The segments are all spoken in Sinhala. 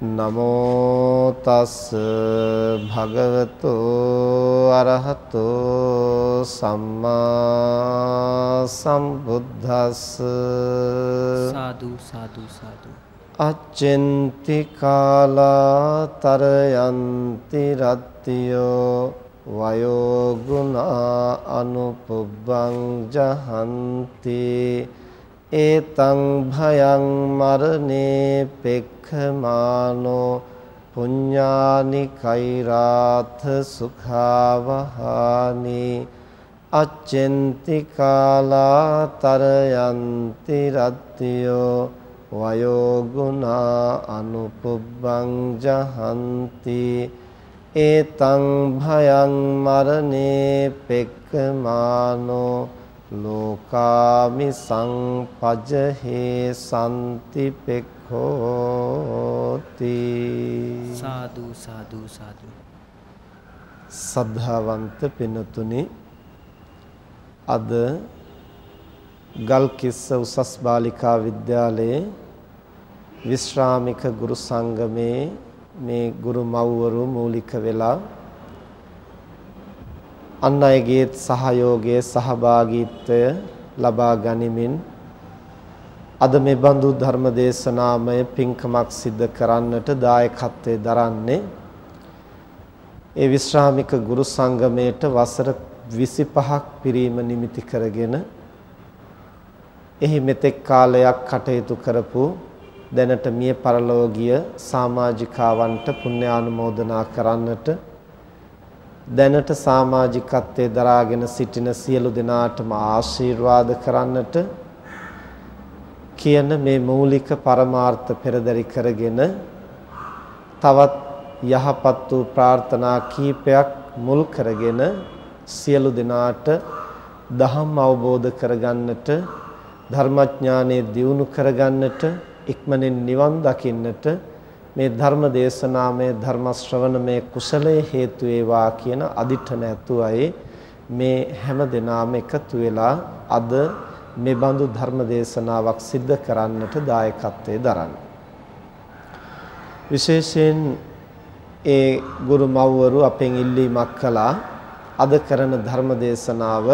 නමෝ තස් භගවතු අරහතෝ සම්මා සම්බුද්දස්ස සාදු සාදු සාදු අච්චෙන්ති කාලා තරයන්ති රත්තියෝ වයෝ ගුණා අනුපුබ්බං ජහන්ති ඒතං භයං මරණේ පෙක්ඛමානෝ පුඤ්ඤානි කෛරාත සුඛාවහානි අච්චෙන්ති කාලා තරයන්ති රත්තියෝ වයෝ ගුණා අනුපුබ්බං ජහන්ති ඒතං භයං මරණේ පෙක්ඛමානෝ ලෝකාමි සංපජහේ සම්ති පෙක්ඛෝති සාදු සාදු සාදු. සද්ධාවන්ත පිනතුනි අද ගල්කිස්ස උසස් බාලිකා විද්‍යාලයේ විශ්‍රාමික ගුරු සංගමේ මේ ගුරු මව්වරු මූලික වෙලා අන් අයගේ සහයෝගයේ සහභාගීත්වය ලබා ගනිමින් අද මේ බඳු ධර්ම දේශනාමය පින්කමක් සිද්ධ කරන්නට දායකත්වයේ දරන්නේ ඒ විශ්‍රාමික ගුරු සංගමයට වසර 25ක් පිරීම නිමිති කරගෙන එහි මෙතෙක් කාලයක් කටයුතු කරපු දැනට මිය පරලෝකීය සමාජිකාවන්ට පුණ්‍යානුමෝදනා කරන්නට දැනට සමාජිකත්වයේ දරාගෙන සිටින සියලු දෙනාටම ආශිර්වාද කරන්නට කියන මේ මූලික පරමාර්ථ පෙරදරි කරගෙන තවත් යහපත් වූ ප්‍රාර්ථනා කීපයක් මුල් කරගෙන සියලු දෙනාට දහම් අවබෝධ කරගන්නට ධර්මඥානෙ දියුණු කරගන්නට ඉක්මනින් නිවන් දකින්නට මේ ධර්ම දේශනාමය ධර්ම ශ්‍රවණමය කුසලයේ හේතු වේවා කියන අදිඨන ඇතුවයි මේ හැම දිනාම එකතු වෙලා අද මේ බඳු ධර්ම දේශනාවක් සිද්ධ කරන්නට දායකත්වයේ දරන්නේ. විශේෂයෙන් ඒ ගුරු මව්වරු අපෙන් ඉල්ලීමක් කළා අද කරන ධර්ම දේශනාව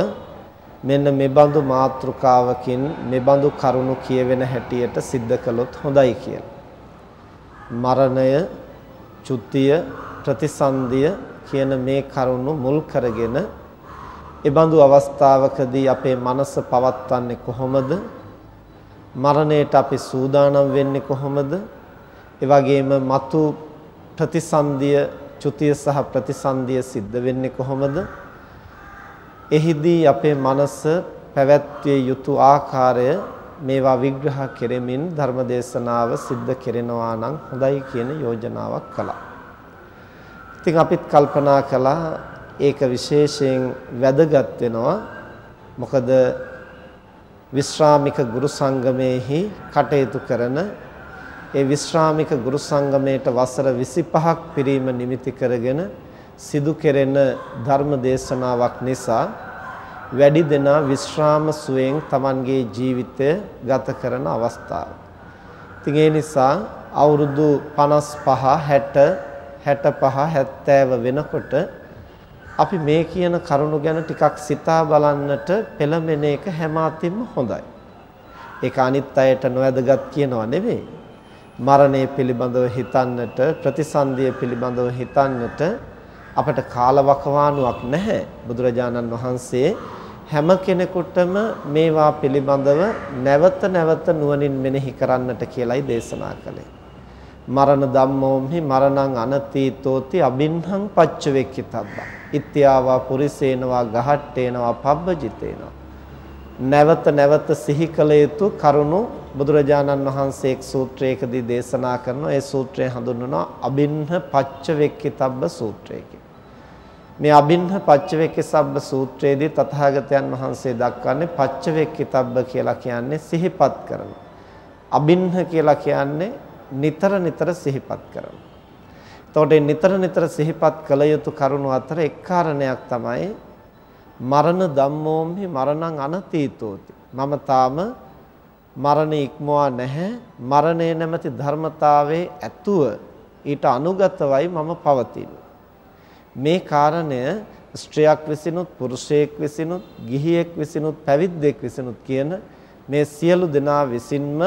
මෙන්න මේ බඳු මාතෘකාවකින් මේ බඳු කරුණු කියවෙන හැටියට සිද්ධ කළොත් හොඳයි කියලා. මරණය, චුතිය, ප්‍රතිසන්දිය කියන මේ කරුණු මුල් කරගෙන ඒබඳු අවස්ථාවකදී අපේ මනස පවත්වන්නේ කොහොමද? මරණයට අපි සූදානම් වෙන්නේ කොහොමද? ඒ වගේම మతు ප්‍රතිසන්දිය, චුතිය සහ ප්‍රතිසන්දිය සිද්ධ වෙන්නේ කොහොමද? එහිදී අපේ මනස පැවැත්විය යුතු ආකාරය මේවා විග්‍රහ කෙරෙමින් ධර්මදේශනාව සිද්ධ කෙරෙනවා නම් හොඳයි කියන යෝජනාවක් කළා. ඉතින් අපිත් කල්පනා කළා ඒක විශේෂයෙන් වැදගත් වෙනවා. මොකද විශ්‍රාමික ගුරු සංගමේහි කටයුතු කරන ඒ විශ්‍රාමික ගුරු සංගමයට වසර 25ක් පිරීම නිමිති කරගෙන සිදු කෙරෙන ධර්ම දේශනාවක් නිසා වැඩි දෙනා විශ්‍රාම සුවයෙන් Tamanගේ ජීවිතය ගත කරන අවස්ථාව. ඉතින් ඒ නිසා අවුරුදු 55 60 65 70 වෙනකොට අපි මේ කියන කරුණු ගැන ටිකක් සිතා බලන්නට පෙළඹෙන එක හැම අතින්ම හොඳයි. ඒක අනිත් අයට නොවැදගත් කියනවා නෙවෙයි. මරණය පිළිබඳව හිතන්නට ප්‍රතිසන්දිය පිළිබඳව හිතන්නට අපට කාලවකවානුවක් නැහැ. බුදුරජාණන් වහන්සේ හැම කෙනෙකුටම මේවා පිළිබඳව නැවත නැවත නුවණින් මෙනෙහි කරන්නට කියලයි දේශනා කළේ. මරණ ධම්මෝම්හි මරණං අනතීතෝති අබින්හං පච්චවෙක්කිතබ්බා. ඉත්‍යාවා පුරිසේනවා ගහට්ටේනවා පබ්බජිතේනවා. නැවත නැවත සිහි කළ යුතු කරුණු බුදුරජාණන් වහන්සේ එක් සූත්‍රයකදී දේශනා කරනවා. ඒ සූත්‍රය හඳුන්වනවා අබින්හ පච්චවෙක්කිතබ්බ සූත්‍රය මේ අබින්හ පච්චවෙක්කිතබ්බ සූත්‍රයේදී තථාගතයන් වහන්සේ දක්වන්නේ පච්චවෙක්කිතබ්බ කියලා කියන්නේ සිහිපත් කරන. අබින්හ කියලා කියන්නේ නිතර නිතර සිහිපත් කරනවා. එතකොට නිතර නිතර සිහිපත් කළ යුතු කරුණු අතර එක් කාරණයක් තමයි මරණ ධම්මෝම්හි මරණං අනතීතෝති. මම තාම මරණ ඉක්මවා නැහැ. මරණය නැමැති ධර්මතාවයේ ඇතුව ඊට අනුගතවයි මම පවතින්නේ. මේ කාරණය ස්ත්‍රියක් විසිනුත් පුරුෂයෙක් විසිනුත් ගිහියෙක් විසිනුත් පැවිද්දෙක් විසිනුත් කියන මේ සියලු දෙනා විසින්ම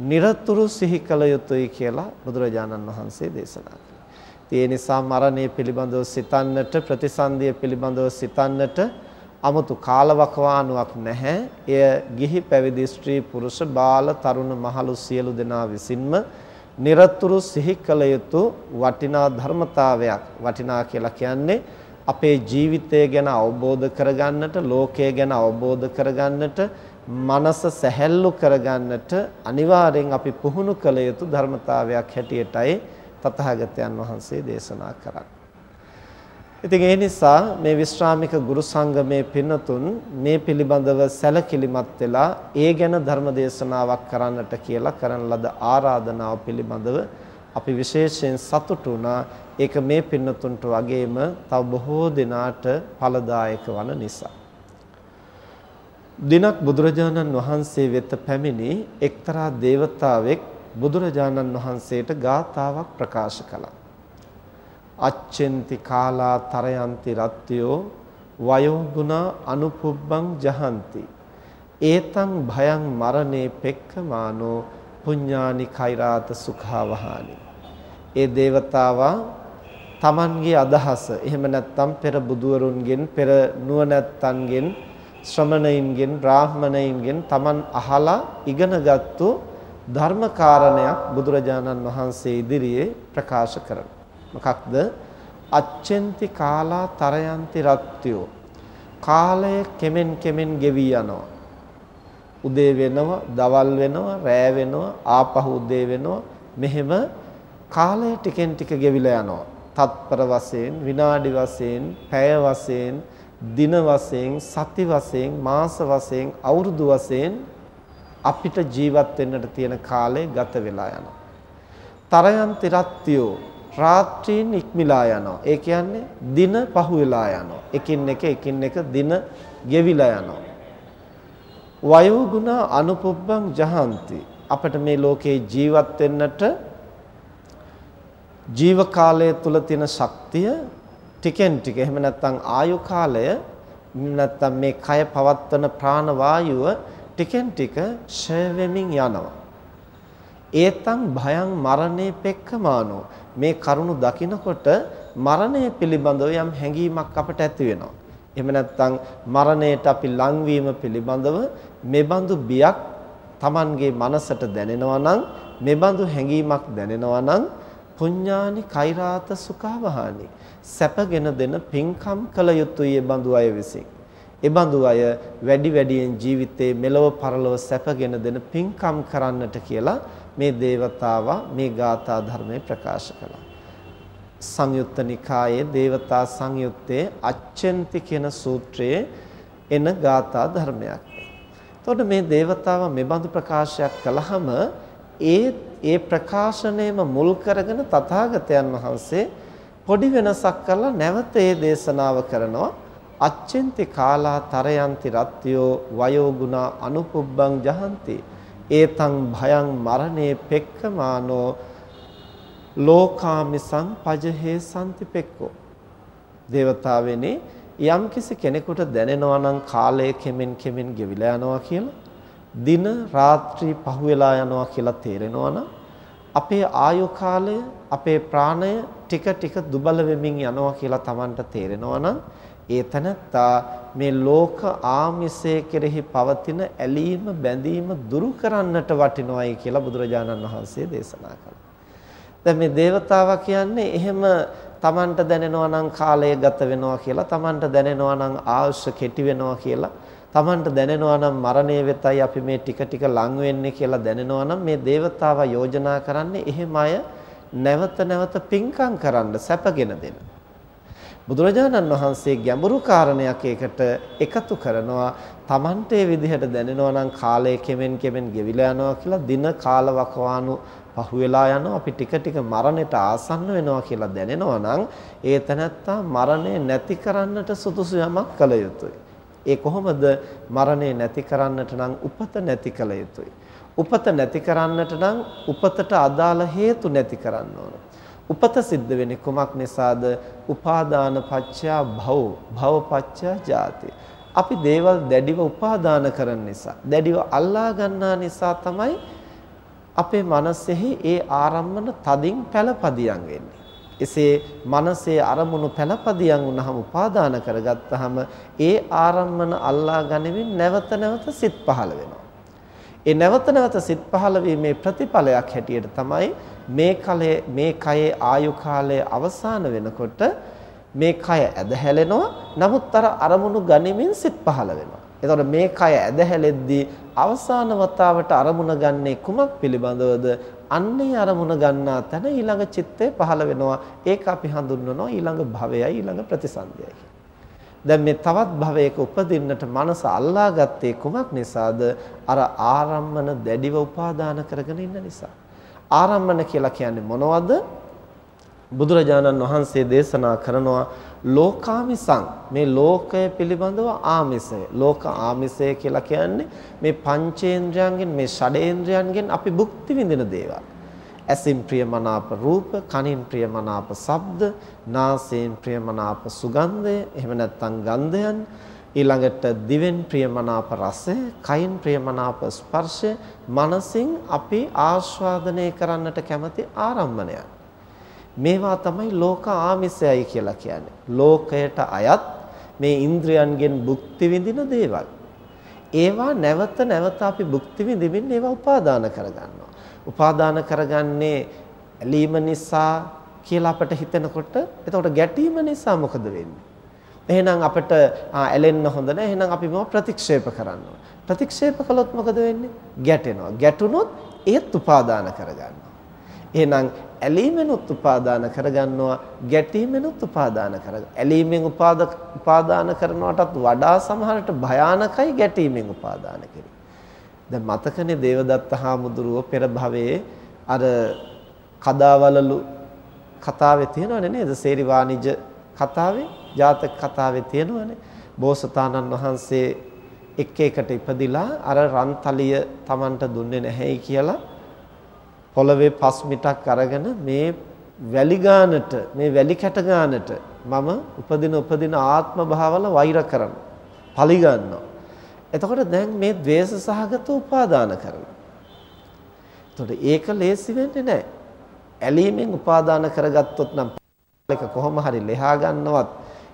নিরතුරු සිහි කළ යුතුයි කියලා බුදුරජාණන් වහන්සේ දේශනා කළා. ඒ නිසා මරණය පිළිබඳව සිතන්නට ප්‍රතිසන්දිය පිළිබඳව සිතන්නට 아무තු කාලවකවානුවක් නැහැ. එය ගිහි පැවිදි ස්ත්‍රී පුරුෂ බාල තරුණ මහලු සියලු දෙනා විසින්ම নিরතුරු සිහි කළ යුතු වටිනා ධර්මතාවයක්. වටිනා කියලා කියන්නේ අපේ ජීවිතය ගැන අවබෝධ කරගන්නට, ලෝකය ගැන අවබෝධ කරගන්නට, මනස සැහැල්ලු කරගන්නට අනිවාර්යෙන් අපි පුහුණු කළ යුතු ධර්මතාවයක් හැටියටයි තථාගතයන් වහන්සේ දේශනා කරන්නේ. ඉතින් ඒ නිසා මේ විශ්‍රාමික ගුරු සංගමේ පින්නතුන් මේ පිළිබඳව සැලකිලිමත් වෙලා ඒ ගැන ධර්ම දේශනාවක් කරන්නට කියලා කරන ලද ආරාධනාව පිළිබඳව අපි විශේෂයෙන් සතුටු වුණා. ඒක මේ පින්නතුන්ට වගේම තව බොහෝ දෙනාට ඵලදායක වන නිසා. දිනක් බුදුරජාණන් වහන්සේ වෙත පැමිණි එක්තරා දේවතාවෙක් බුදුරජාණන් වහන්සේට ගාතාවක් ප්‍රකාශ කළා. අච්චෙන්ති කාලා තරයන්ති රත්ත්‍යෝ වයෝ ගුණා අනුපුබ්බං ජහන්ති. ඒතං භයං මරණේ පෙක්කමානෝ පුඤ්ඤානි කෛරාත සුඛාවහානි. ඒ దేవතාවා තමන්ගේ අදහස එහෙම නැත්නම් පෙර බුදුවරුන්ගෙන් පෙර නුවණැත්තන්ගෙන් ශ්‍රමණයින්ගෙන් බ්‍රාහමණයින්ගෙන් තමන් අහලා ඉගෙනගත්තු ධර්මකාරණයක් බුදුරජාණන් වහන්සේ ඉදිරියේ ප්‍රකාශ කරනවා. මොකක්ද? අච්චෙන්ති කාලා තරයන්ති රත්ත්‍යෝ. කාලය කෙමෙන් කෙමෙන් ගෙවි යනවා. උදේ වෙනවා, දවල් වෙනවා, රෑ වෙනවා, ආපහු උදේ වෙනවා. මෙහෙම කාලය ටිකෙන් ටික ගෙවිලා යනවා. තත්පර වශයෙන්, විනාඩි වශයෙන්, පැය වශයෙන් දින වශයෙන් සති වශයෙන් මාස වශයෙන් අවුරුදු වශයෙන් අපිට ජීවත් වෙන්නට තියෙන කාලය ගත වෙලා යනවා. තරයන්ති රත්ත්‍යෝ රාත්‍රීන් ඉක්මලා යනවා. ඒ කියන්නේ දින පහු වෙලා යනවා. එකින් එක එකින් එක දින ගෙවිලා යනවා. වයෝ ගුණ අනුපුබ්බං ජහන්ති. අපිට මේ ලෝකේ ජීවත් වෙන්නට ජීව කාලය තුල තියෙන ශක්තිය ටිකෙන් ටික එහෙම නැත්නම් ආයු කාලය නැත්නම් මේ කය පවත්වන ප්‍රාණ වායුව ටිකෙන් ටික ෂය වෙමින් යනවා. ඒතං භයං මරණේ පෙක්කමානෝ මේ කරුණ දකිනකොට මරණය පිළිබඳව යම් හැඟීමක් අපට ඇති වෙනවා. එහෙම නැත්නම් මරණයට අපි ලංවීම පිළිබඳව මෙබඳු බියක් Tamanගේ මනසට දැනෙනවා නම් මෙබඳු හැඟීමක් දැනෙනවා නම් පුඤ්ඤානි කෛරාත සුඛවහානි සැපගෙන දෙන පින්කම් කළ යුතුය ඒ බඳු අය විසින්. ඒ බඳු අය වැඩි වැඩියෙන් ජීවිතේ මෙලව පරලොව සැපගෙන දෙන පින්කම් කරන්නට කියලා මේ దేవතාවා මේ ගාථා ධර්මය ප්‍රකාශ කළා. සංයුත්ත නිකායේ దేవතා සංයුත්තේ අච්ඡන්ති කියන සූත්‍රයේ එන ගාථා ධර්මයක්. එතකොට මේ దేవතාවා මේ බඳු ප්‍රකාශයක් කළාම ඒ ඒ ප්‍රකාශනයම මුල් කරගෙන තථාගතයන් වහන්සේ පොඩි වෙනසක් කරලා නැවත ඒ දේශනාව කරනවා අච්චෙන්ති කාලා තරයන්ති රත්ත්‍යෝ වයෝ ගුණා අනුපුබ්බං ජහන්ති ඒතං භයං මරණේ පෙක්කමානෝ ලෝකාමිසං පජහේ සම්තිපෙක්කෝ දේවතාවෙනි යම්කිසි කෙනෙකුට දැනෙනවා නම් කාලය කෙමෙන් කෙමෙන් ගෙවිලා යනවා කියලා දින රාත්‍රී පහුවෙලා යනවා කියලා තේරෙනවා නම් අපේ ආයු කාලය අපේ ප්‍රාණය ටික ටික දුබල වෙමින් යනවා කියලා Tamanට තේරෙනවා නම් ඒ තනත්තා මේ ලෝක ආමිෂයේ කෙරෙහි පවතින ඇලීම බැඳීම දුරු කරන්නට වටිනවයි කියලා බුදුරජාණන් වහන්සේ දේශනා කළා. දැන් මේ దేవතාවා කියන්නේ එහෙම Tamanට දැනෙනවා නම් කාලය ගත වෙනවා කියලා Tamanට දැනෙනවා නම් ආයුෂ කෙටි වෙනවා කියලා Tamanට දැනෙනවා නම් මරණය වෙතයි අපි මේ ටික ටික ලං වෙන්නේ කියලා දැනෙනවා නම් මේ దేవතාවා යෝජනා කරන්නේ එහෙම අය නැවත නැවත පිංකම් කරන්න සැපගෙන දෙනවා. බුදුරජාණන් වහන්සේ ගැඹුරු කාරණයක් ඒකට එකතු කරනවා Tamante විදිහට දැනෙනවා නම් කාලය කෙමෙන් කෙමෙන් ගෙවිලා යනවා කියලා දින කාල වකවානු පහුවෙලා යනවා අපි ටික ටික මරණයට ආසන්න වෙනවා කියලා දැනෙනවා නම් ඒ තැනත්තා මරණය නැති කරන්නට සුදුසු යමක් කළ යුතුයි. ඒ කොහොමද මරණය නැති කරන්නට නම් උපත නැති කළ යුතුයි. උපත නැති කරන්නට නම් උපතට අදාළ හේතු නැති කරන්න ඕන. උපත සිද්ධ වෙන්නේ කුමක් නිසාද? උපාදාන පත්‍යා භව භව පත්‍යා ජාති. අපි දේවල් දැඩිව උපාදාන කරන නිසා, දැඩිව අල්ලා ගන්නා නිසා තමයි අපේ මනසෙහි ඒ ආරම්මන තදින් පළපදියම් වෙන්නේ. එසේ මනසේ අරමුණු පළපදියම් වුණාම උපාදාන කරගත්තාම ඒ ආරම්මන අල්ලා ගනිමින් නැවත නැවත සිත් පහළ වෙනවා. ඒ නැවත නැවත සිත් පහළ වීමේ ප්‍රතිඵලයක් හැටියට තමයි මේ කලයේ මේ කයේ ආයු කාලය අවසන් වෙනකොට මේ කය ඇදහැලෙනවා නමුත් අර අරමුණු ගනිමින් සිත් පහළ වෙනවා. එතකොට මේ කය ඇදහැලෙද්දී අවසාන වතාවට අරමුණ ගන්නේ කුමක් පිළිබඳවද? අන්නේ අරමුණ ගන්නා තැන ඊළඟ චිත්තය පහළ වෙනවා. ඒක අපි හඳුන්වනවා ඊළඟ භවයයි ඊළඟ ප්‍රතිසන්දියයි දැන් මේ තවත් භවයක උපදින්නට මනස අල්ලාගත්තේ කුමක් නිසාද? අර ආරම්මන දැඩිව උපාදාන කරගෙන ඉන්න නිසා. ආරම්මන කියලා කියන්නේ මොනවද? බුදුරජාණන් වහන්සේ දේශනා කරනවා ලෝකාමිසං මේ ලෝකය පිළිබඳව ආමිසය ලෝක ආමිසය කියලා කියන්නේ මේ පංචේන්ද්‍රයන්ගෙන් මේ ෂඩේන්ද්‍රයන්ගෙන් අපි භුක්ති විඳින දේවල් ඇසින් ප්‍රියමනාප රූප කනින් ප්‍රියමනාප ශබ්ද නාසයෙන් ප්‍රියමනාප සුගන්ධය එහෙම නැත්නම් ගන්ධයන් ඊළඟට දිවෙන් ප්‍රියමනාප රසය කයින් ප්‍රියමනාප ස්පර්ශය මනසින් අපි ආස්වාදනය කරන්නට කැමති ආරම්මණයන් මේවා තමයි ලෝක ආමිසයයි කියලා කියන්නේ. ලෝකයට අයත් මේ ඉන්ද්‍රයන්ගෙන් භුක්ති විඳින දේවල්. ඒවා නැවත නැවත අපි භුක්ති විඳින්න ඒවා උපාදාන කරගන්නවා. උපාදාන කරගන්නේ ඇලීම නිසා කියලා අපට හිතෙනකොට එතකොට ගැටීම නිසා මොකද වෙන්නේ? එහෙනම් අපිට ඇලෙන්න හොඳ නැහැ. එහෙනම් අපි මේවා ප්‍රතික්ෂේප කරනවා. ප්‍රතික්ෂේප කළොත් මොකද වෙන්නේ? ගැටෙනවා. ගැටුනොත් ඒත් උපාදාන කරගන්නවා. එහෙනම් ඇලීමෙනුත් උපාදාන කරගන්නවා ගැටීමෙනුත් උපාදාන කරගන්නවා ඇලීමෙන් උපාදාන කරනවටත් වඩා සමහරට භයානකයි ගැටීමෙන් උපාදාන කිරීම දැන් මතකනේ දේවදත්ත හාමුදුරුව පෙර භවයේ අර කදාවලලු කතාවේ තියෙනවනේ නේද සේරි වාණිජ කතාවේ ජාතක කතාවේ තියෙනවනේ බෝසතාණන් වහන්සේ එක් එකට ඉපදිලා අර රන්තලිය Tamanට දුන්නේ නැහැයි කියලා පොළවේ පස් මිටක් අරගෙන මේ වැලි ගානට මේ වැලි කැට ගානට මම උපදින උපදින ආත්ම භාවල වෛර කරනවා. පලි ගන්නවා. එතකොට දැන් මේ द्वේෂ සහගත උපාදාන කරනවා. එතකොට ඒක ලේසි වෙන්නේ නැහැ. ඇලීමෙන් උපාදාන කරගත්තොත් නම් එක කොහොම හරි ලෙහා ගන්නවත්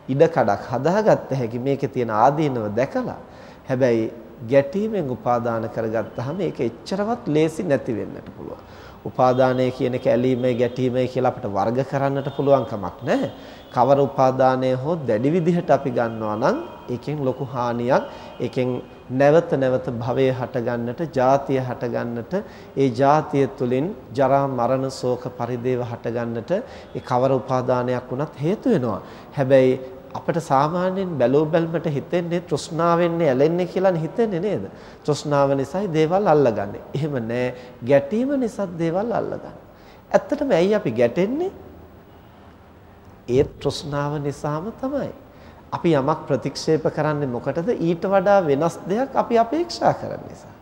ඉඩ කඩක් හදාගත්ත හැකි මේකේ තියෙන ආදීනව දැකලා. හැබැයි ගැටීමෙන් උපාදාන කරගත්තාම ඒක එච්චරවත් ලේසි නැති වෙන්නට පුළුවන්. උපාදානය කියන එක ඇලීමයි ගැටීමයි කියලා අපිට වර්ග කරන්නට පුළුවන් කමක් නැහැ. කවර උපාදානය හෝ දැඩි විදිහට අපි ගන්නවා නම් ඒකෙන් ලොකු හානියක් ඒකෙන් නැවත නැවත භවය හටගන්නට, ජාතිය හටගන්නට, ඒ ජාතිය තුලින් ජරා මරණ ශෝක පරිදේව හටගන්නට ඒ කවර උපාදානයක් වුණත් හේතු වෙනවා. හැබැයි අපිට සාමාන්‍යයෙන් බැලෝ බැලමට හිතෙන්නේ තෘෂ්ණාවෙන්නේ ඇලෙන්නේ කියලා හිතෙන්නේ නේද? තෘෂ්ණාව නිසායි දේවල් අල්ලගන්නේ. එහෙම නෑ ගැටීම නිසා දේවල් අල්ලගන්නේ. ඇත්තටම ඇයි අපි ගැටෙන්නේ? ඒ තෘෂ්ණාව නිසාම තමයි. අපි යමක් ප්‍රතික්ෂේප කරන්නේ මොකටද? ඊට වඩා වෙනස් දෙයක් අපි අපේක්ෂා කරන නිසා.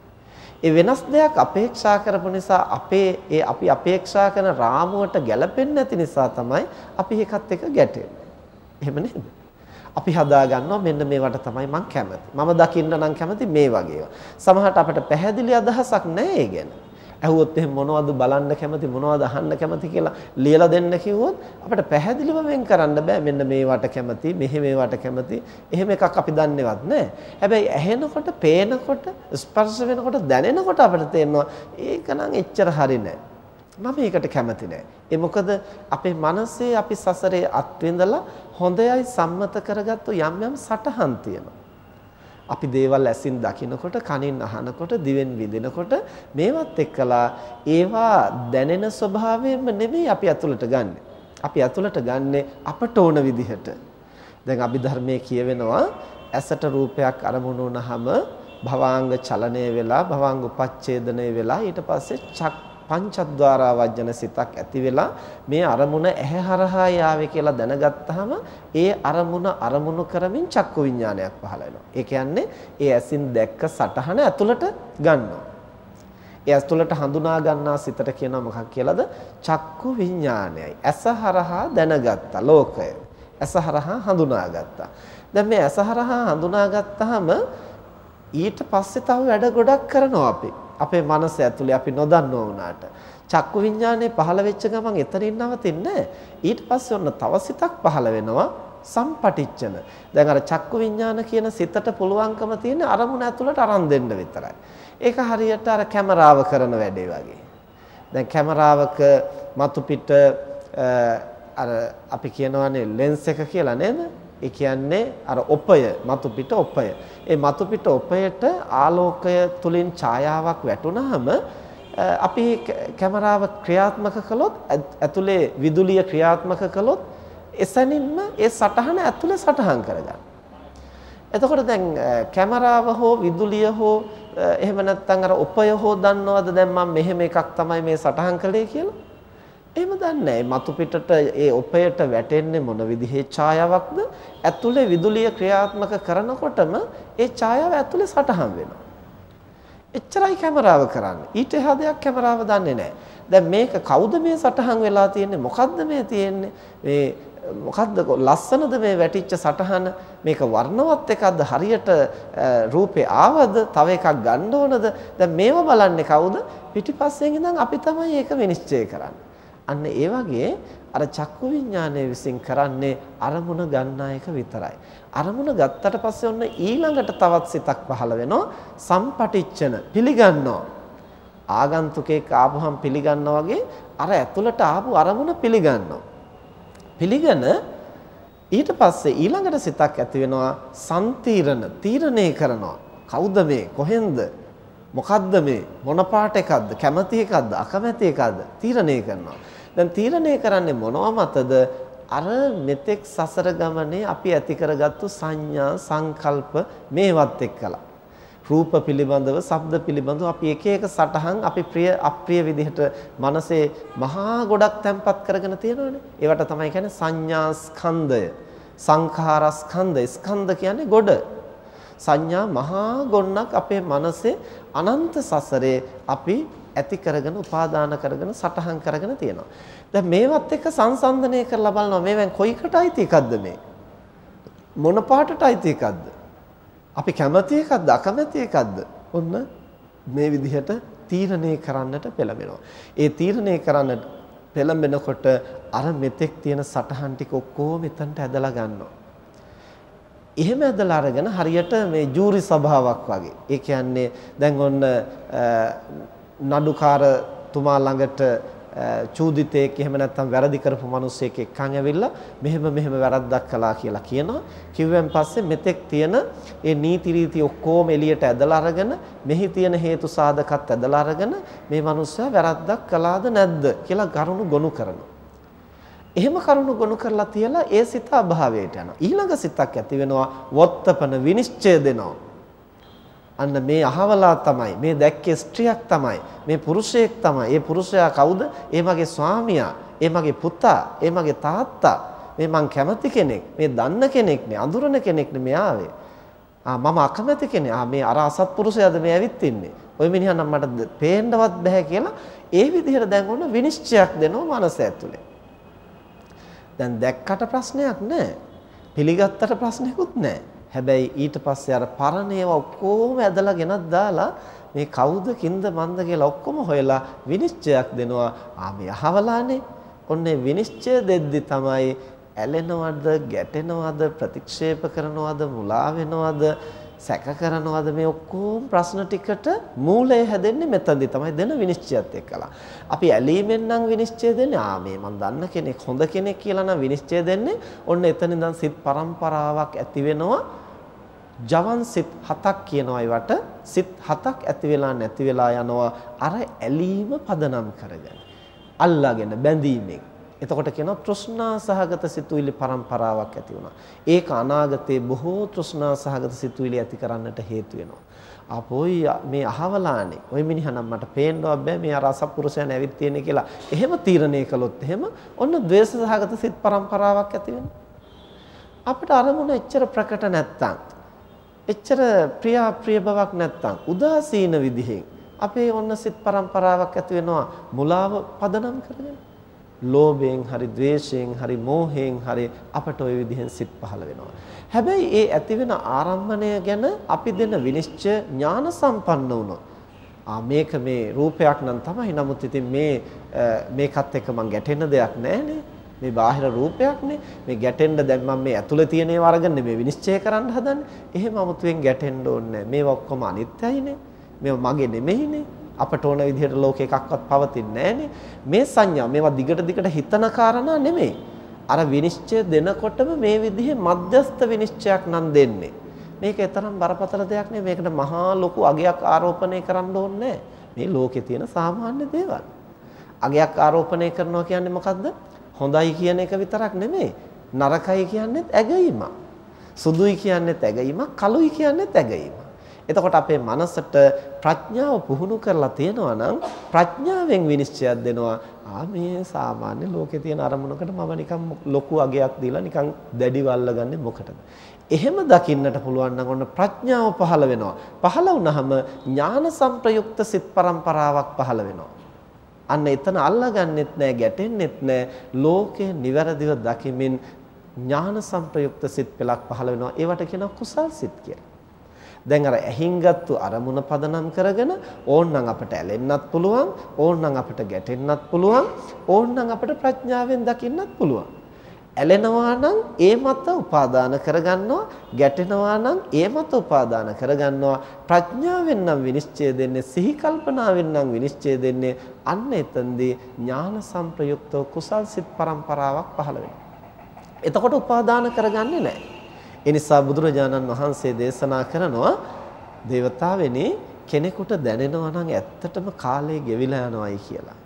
ඒ වෙනස් දෙයක් අපේක්ෂා කරපු නිසා අපේ ඒ අපි අපේක්ෂා කරන රාමුවට ගැලපෙන්නේ නැති නිසා තමයි අපි ඒකත් එක්ක ගැටෙන්නේ. එහෙම නේද? අපි හදා ගන්නවා මෙන්න මේවට තමයි මම කැමති. මම දකින්න නම් කැමති මේ වගේ සමහරට අපිට පැහැදිලි අදහසක් නැහැ ඒ ගැන. ඇහුවොත් එහෙනම් මොනවද බලන්න කැමති මොනවද අහන්න කැමති කියලා ලියලා දෙන්න කිව්වොත් අපිට පැහැදිලිව වෙන් කරන්න බෑ. මෙන්න මේවට කැමති මෙහෙ මේවට කැමති. එහෙම එකක් අපි දන්නේවත් නෑ. හැබැයි ඇහෙනකොට පේනකොට ස්පර්ශ වෙනකොට දැනෙනකොට අපිට තේරෙනවා ඒක නම් එච්චර හරි නෑ. මම ඒකට කැමති නෑ. ඒ මොකද අපේ මනසේ අපි සසරේ අත්විඳලා හොඳයයි සම්මත කරගත්තු යම් යම් සටහන් තියෙනවා. අපි දේවල් ඇසින් දකිනකොට කනින් අහනකොට දිවෙන් විඳිනකොට මේවත් එක්කලා ඒවා දැනෙන ස්වභාවයෙන්ම නෙමෙයි අපි අතුලට ගන්නෙ. අපි අතුලට ගන්නෙ අපට ඕන විදිහට. දැන් අභිධර්මයේ කියවෙනවා ඇසට රූපයක් අරමුණු වුනහම භවාංග චලනය වෙලා භවාංග උපච්ඡේදනය වෙලා ඊට පස්සේ චක් පංචද්වාරා වජන සිතක් ඇති වෙලා මේ අරමුණ ඇහැ හරහා යාවේ කියලා දැනගත්තාම ඒ අරමුණ අරමුණු කරමින් චක්කු විඥානයක් පහළ වෙනවා. ඒ කියන්නේ ඒ ඇසින් දැක්ක සටහන ඇතුළට ගන්නවා. ඒ ඇතුළට හඳුනා ගන්නා සිතට කියනවා මොකක් කියලාද? චක්කු විඥානයයි. ඇස හරහා දැනගත්තා ලෝකය. ඇස හරහා හඳුනාගත්තා. දැන් මේ ඇස හරහා හඳුනාගත්තාම ඊට පස්සේ තව වැඩ ගොඩක් කරනවා අපි. අපේ මනස ඇතුලේ අපි නොදන්නව වුණාට. චක්කු විඥානේ පහළ වෙච්ච ගමන් එතනින් නවතින්නේ ඊට පස්සේ ඔන්න තව සිතක් පහළ වෙනවා සම්පටිච්චන. දැන් අර චක්කු විඥාන කියන සිතට පුළුවන්කම තියෙන අරමුණ ඇතුළට අරන් දෙන්න විතරයි. ඒක හරියට අර කැමරාව කරන වැඩේ වගේ. දැන් කැමරාවක මතු පිට අර අපි කියනවානේ ලෙන්ස් එක කියලා නේද? ඒ කියන්නේ අර ඔපය මතු පිට ඔපය. ඒ මතු පිට ඔපයට ආලෝකය තුලින් ඡායාවක් වැටුනහම අපි කැමරාව ක්‍රියාත්මක කළොත් ඇතුලේ විදුලිය ක්‍රියාත්මක කළොත් එසැනින්ම ඒ සටහන ඇතුලේ සටහන් කරගන්න. එතකොට දැන් කැමරාව හෝ විදුලිය හෝ එහෙම නැත්නම් අර ඔපය හෝ දන්නවද දැන් මම මෙහෙම එකක් තමයි මේ සටහන් කළේ කියලා? එහෙම දන්නේ මතු පිටට ඒ ඔපයට වැටෙන්නේ මොන විදිහේ ඡායාවක්ද? ඇතුලේ විදුලිය ක්‍රියාත්මක කරනකොටම ඒ ඡායාව ඇතුලේ සටහන් වෙනවා. එච්චරයි කැමරාව කරන්නේ. ඊට එහා දෙයක් කැමරාව දන්නේ නැහැ. දැන් මේක කවුද මේ සටහන් වෙලා තියෙන්නේ? මොකද්ද මේ තියෙන්නේ? මේ මොකද්ද ලස්සනද මේ වැටිච්ච සටහන මේක වර්ණවත් එකක්ද හරියට රූපේ ආවද තව එකක් ගන්න ඕනද දැන් මේව බලන්නේ කවුද පිටිපස්සෙන් ඉඳන් අපි තමයි ඒක විනිශ්චය කරන්නේ අන්න ඒ වගේ අර චක්කු විඥානය විසින් කරන්නේ අරමුණ ගන්න එක විතරයි. අරමුණ ගත්තට පස්සේ ඔන්න ඊළඟට තවත් සිතක් පහළ වෙනවා සම්පටිච්චන පිළිගන්නවා. ආගන්තුකෙක් ආපුහම පිළිගන්නා වගේ අර ඇතුළට ආපු අරමුණ පිළිගන්නවා. පිළිගෙන ඊට පස්සේ ඊළඟට සිතක් ඇති වෙනවා සම්තිරණ තීරණය කරනවා. කවුද මේ කොහෙන්ද මොකද්ද මේ මොන පාට එකක්ද කැමති එකක්ද අකමැති එකක්ද තීරණය කරනවා දැන් තීරණය කරන්නේ මොනවා මතද? අර මෙතෙක් සසර ගමනේ අපි ඇති කරගත්තු සංඥා සංකල්ප මේවත් එක්කලා. රූප පිළිබඳව, ශබ්ද පිළිබඳව අපි එක එක සටහන් අපි ප්‍රිය අප්‍රිය විදිහට මනසේ මහා ගොඩක් තැම්පත් කරගෙන තියෙනවනේ. ඒවට තමයි කියන්නේ සංඥා ස්කන්ධය. සංඛාර ස්කන්ධය. ස්කන්ධ කියන්නේ ගොඩ. සංඥා මහා ගොන්නක් අපේ මනසේ අනන්ත සසරේ අපි ඇති කරගෙන උපාදාන කරගෙන සටහන් කරගෙන තියෙනවා. දැන් මේවත් එක්ක සංසන්දනය කරලා බලනවා මේවෙන් කොයිකට අයිති එකක්ද මේ? මොන පාටට අයිති එකක්ද? අපි කැමති එකක්ද අකමැති එකක්ද? ඔන්න මේ විදිහට තීරණය කරන්නට පෙළඹෙනවා. ඒ තීරණය කරන්නට පෙළඹෙනකොට අර මෙතෙක් තියෙන සටහන් ටික ඔක්කොම එතනට ඇදලා ගන්නවා. එහෙම ඇදලා අරගෙන හරියට මේ ජූරි සභාවක් වගේ. ඒ කියන්නේ දැන් ඔන්න නඩුකාරතුමා ළඟට චූදිතයෙක් එහෙම නැත්නම් වැරදි කරපු මිනිස්සෙක් එක්කන් ඇවිල්ලා මෙහෙම මෙහෙම වැරද්දක් කළා කියලා කියනවා. කිව්වෙන් පස්සේ මෙතෙක් තියෙන ඒ නීති රීති ඔක්කොම එළියට ඇදලා අරගෙන මෙහි තියෙන හේතු සාධකත් ඇදලා අරගෙන මේ මිනිස්සයා වැරද්දක් කළාද නැද්ද කියලා කරුණු ගොනු කරනවා. එහෙම කරුණු ගොනු කරලා තියලා ඒ සිත අභාවයට යනවා. ඊළඟ සිතක් ඇති වෙනවා වොත්තපන විනිශ්චය දෙනවා. අන්න මේ අහවලා තමයි මේ දැක්කේ ස්ත්‍රියක් තමයි මේ පුරුෂයෙක් තමයි ඒ පුරුෂයා කවුද ඒ මගේ ස්වාමියා ඒ මගේ පුතා ඒ මගේ තාත්තා මේ මං කැමති කෙනෙක්. මේ දන්න කෙනෙක් නේ, අඳුරන කෙනෙක් නේ මේ ආවේ. ආ මම අකමැති කෙනෙක්. ආ මේ අර අසත්පුරුෂයාද මේ ඇවිත් ඉන්නේ. ওই මිනිහා නම් මට පේන්නවත් බෑ කියලා ඒ විදිහට දැන් ඔන්න විනිශ්චයක් දෙනවා මනස ඇතුලේ. දැන් දැක්කට ප්‍රශ්නයක් නැහැ. පිළිගත්තට ප්‍රශ්නයක්වත් නැහැ. හැබැයි ඊට පස්සේ අර පරණ ඒවා ඔක්කොම ඇදලා ගෙනත් දාලා මේ කවුද කින්ද මන්ද කියලා ඔක්කොම හොයලා විනිශ්චයක් දෙනවා. ආ මේ අහවලානේ. ඔන්නේ විනිශ්චය දෙද්දි තමයි ඇලෙනවද, ගැටෙනවද, ප්‍රතික්ෂේප කරනවද, මුලා වෙනවද, සැක කරනවද මේ ඔක්කොම ප්‍රශ්න ටිකට මූලය හැදෙන්නේ මෙතනදි තමයි දෙන විනිශ්චයත් එක්කලා. අපි ඇලීමෙන් නම් විනිශ්චය දෙන්නේ ආ මේ මම දන්න කෙනෙක් හොඳ කෙනෙක් කියලා නම් විනිශ්චය දෙන්නේ. ඔන්න එතන ඉඳන් සිත් පරම්පරාවක් ඇති වෙනවා. ජවන් සිත් හතක් කියනවා ඒවට සිත් හතක් ඇති වෙලා නැති වෙලා යනවා අර ඇලීම පදනම් කරගෙන. අල්ලාගෙන බැඳීමෙන් එතකොට කියනවා තෘෂ්ණා සහගත සිතුවිලි පරම්පරාවක් ඇති වුණා. ඒක අනාගතයේ බොහෝ තෘෂ්ණා සහගත සිතුවිලි ඇති කරන්නට හේතු වෙනවා. අපෝයි මේ අහවලානේ. ওই මිනිහා නම් මට පේන්නවත් බෑ මේ අර අසත්පුරුෂයන් ඇවිත් තියෙන්නේ කියලා. එහෙම තීරණය කළොත් එහෙම ඔන්න ද්වේෂ සහගත සිත් පරම්පරාවක් ඇති වෙනවා. අපිට අරමුණ එච්චර ප්‍රකට නැත්තම් එච්චර ප්‍රියා ප්‍රිය බවක් නැත්තම් උදාසීන විදිහෙන් අපේ ඔන්න සිත් පරම්පරාවක් ඇති වෙනවා මුලාව පදනම් කරගෙන. ලෝභයෙන් හරි ද්වේෂයෙන් හරි මෝහයෙන් හරි අපට ওই විදිහෙන් සිත් පහළ වෙනවා. හැබැයි ඒ ඇති වෙන ආරම්භණය ගැන අපි දෙන විනිශ්චය ඥාන සම්පන්න වුණොත් ආ මේක මේ රූපයක් නම් තමයි. නමුත් ඉතින් මේ මේකත් එක්ක මං ගැටෙන්න දෙයක් නැහැනේ. මේ බාහිර රූපයක්නේ. මේ ගැටෙන්න දැන් මම මේ ඇතුළේ තියෙන ඒවා අරගෙන මේ විනිශ්චය කරන්න හදන්නේ. එහෙම 아무තුවෙන් ගැටෙන්න ඕනේ නැහැ. මේවා ඔක්කොම අනිත්‍යයිනේ. මේවා මගේ නෙමෙයිනේ. අපට ඕන විදිහට ලෝක එකක්වත් පවතින්නේ නැහනේ. මේ සංඥා මේවා දිගට දිගට හිතන කාරණා නෙමෙයි. අර විනිශ්චය දෙනකොටම මේ විදිහේ මධ්‍යස්ත විනිශ්චයක් නම් දෙන්නේ. මේක තරම් බරපතල දෙයක් නෙමෙයි. මේකට මහා ලොකු අගයක් ආරෝපණය කරන්න ඕනේ මේ ලෝකේ තියෙන සාමාන්‍ය දේවල්. අගයක් ආරෝපණය කරනවා කියන්නේ මොකද්ද? හොඳයි කියන එක විතරක් නෙමෙයි. නරකයි කියන්නේත් ඇගීමක්. සුදුයි කියන්නේත් ඇගීමක්, කළුයි කියන්නේත් ඇගීමක්. එතකොට අපේ මනසට ප්‍රඥාව පුහුණු කරලා තියෙනවා නම් ප්‍රඥාවෙන් විනිශ්චයක් දෙනවා ආ මේ සාමාන්‍ය ලෝකේ තියෙන අරමුණකට මම නිකන් ලොකු අගයක් දීලා නිකන් දැඩි වල්ලගන්නේ මොකටද එහෙම දකින්නට පුළුවන් නම් ඔන්න ප්‍රඥාව පහළ වෙනවා පහළ වුණාම ඥාන සංප්‍රයුක්ත සිත් પરම්පරාවක් පහළ වෙනවා අන්න එතන අල්ලගන්නෙත් නෑ ගැටෙන්නෙත් නෑ. ලෝකේ නිවැරදිව දකිමින් ඥාන සංප්‍රයුක්ත සිත් පෙළක් පහළ වෙනවා. ඒවට කියනවා කුසල් සිත් කියලා. දැන් අර ඇහින්ගත්තු අරමුණ පදනම් කරගෙන ඕන්නම් අපට ඇලෙන්නත් පුළුවන් ඕන්නම් අපට ගැටෙන්නත් පුළුවන් ඕන්නම් අපට ප්‍රඥාවෙන් දකින්නත් පුළුවන්. ඇලෙනවා නම් ඒ මත උපාදාන කරගන්නවා ගැටෙනවා නම් ඒ මත උපාදාන කරගන්නවා ප්‍රඥාවෙන් නම් විනිශ්චය දෙන්නේ සිහි කල්පනාවෙන් නම් විනිශ්චය දෙන්නේ අන්න එතෙන්දී ඥාන සංප්‍රයුක්තව කුසල් සිත් પરම්පරාවක් පහළ වෙනවා එතකොට උපාදාන කරගන්නේ නැහැ ඒ නිසා බුදුරජාණන් වහන්සේ දේශනා කරනවා දේවතාවෙනි කෙනෙකුට දැනෙනවා නම් ඇත්තටම කාලය ගෙවිලා යනවායි කියලා.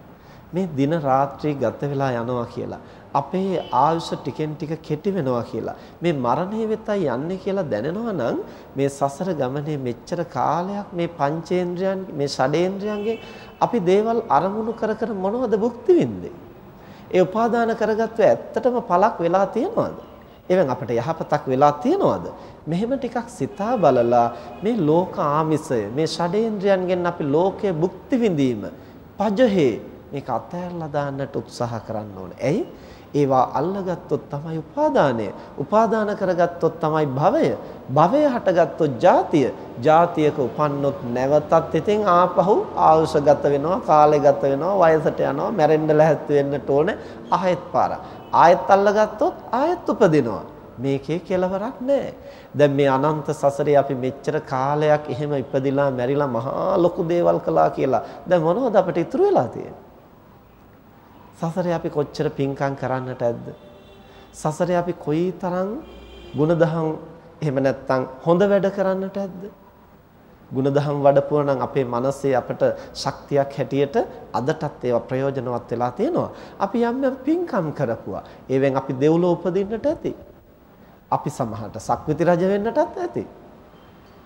මේ දින රාත්‍රී ගත වෙලා යනවා කියලා. අපේ ආයුෂ ටිකෙන් ටික කෙටි වෙනවා කියලා. මේ මරණය වෙතයි යන්නේ කියලා දැනෙනවා නම් මේ සසර ගමනේ මෙච්චර කාලයක් මේ පංචේන්ද්‍රයන් මේ ෂඩේන්ද්‍රයන්ගේ අපි දේවල් අරමුණු කර කර මොනවද භුක්ති විඳින්නේ? ඒ උපාදාන කරගත්තු ඇත්තටම පළක් වෙලා තියෙනවද? එවෙන් අපිට යහපතක් වෙලා තියනවද? මෙහෙම ටිකක් සිතා බලලා මේ ලෝක ආමිසය මේ ෂඩේන්ද්‍රයන්ගෙන් අපි ලෝකයේ භුක්ති විඳීම පජහේ මේක අතහැරලා දාන්නට උත්සාහ කරන්න ඕනේ. ඇයි? ඒවා අල්ලගත්තොත් තමයි උපාදානය. උපාදාන කරගත්තොත් තමයි භවය. භවය හටගත්තොත් ජාතිය. ජාතියක උපන්නොත් නැවතත් ඉතින් ආපහු ආයුෂ ගත වෙනවා, කාලය ගත වෙනවා, වයසට යනවා, මැරෙන්න ලැහැත් වෙන්නට ඕනේ. ආයෙත් පාරක්. ආයෙත් අල්ලගත්තොත් ආයෙත් උපදිනවා. මේකේ කෙලවරක් නැහැ. දැන් මේ අනන්ත සසරේ අපි මෙච්චර කාලයක් එහෙම ඉපදිලා මැරිලා මහා ලොකු දේවල් කළා කියලා. දැන් මොනවද අපිට ඉතුරු වෙලා තියෙන්නේ? සසරේ අපි කොච්චර පිංකම් කරන්නට ඇද්ද? සසරේ අපි කොයිතරම් ಗುಣදහම් එහෙම නැත්නම් හොඳ වැඩ කරන්නට ඇද්ද? ಗುಣධම් වඩපුවා නම් අපේ මනසේ අපට ශක්තියක් හැටියට අදටත් ඒවා ප්‍රයෝජනවත් වෙලා තියෙනවා. අපි යම් යම් පින්කම් කරපුවා. ඒවෙන් අපි දෙව්ලොව උපදින්නට ඇති. අපි සමහරට සක්විති රජ වෙන්නටත් ඇති.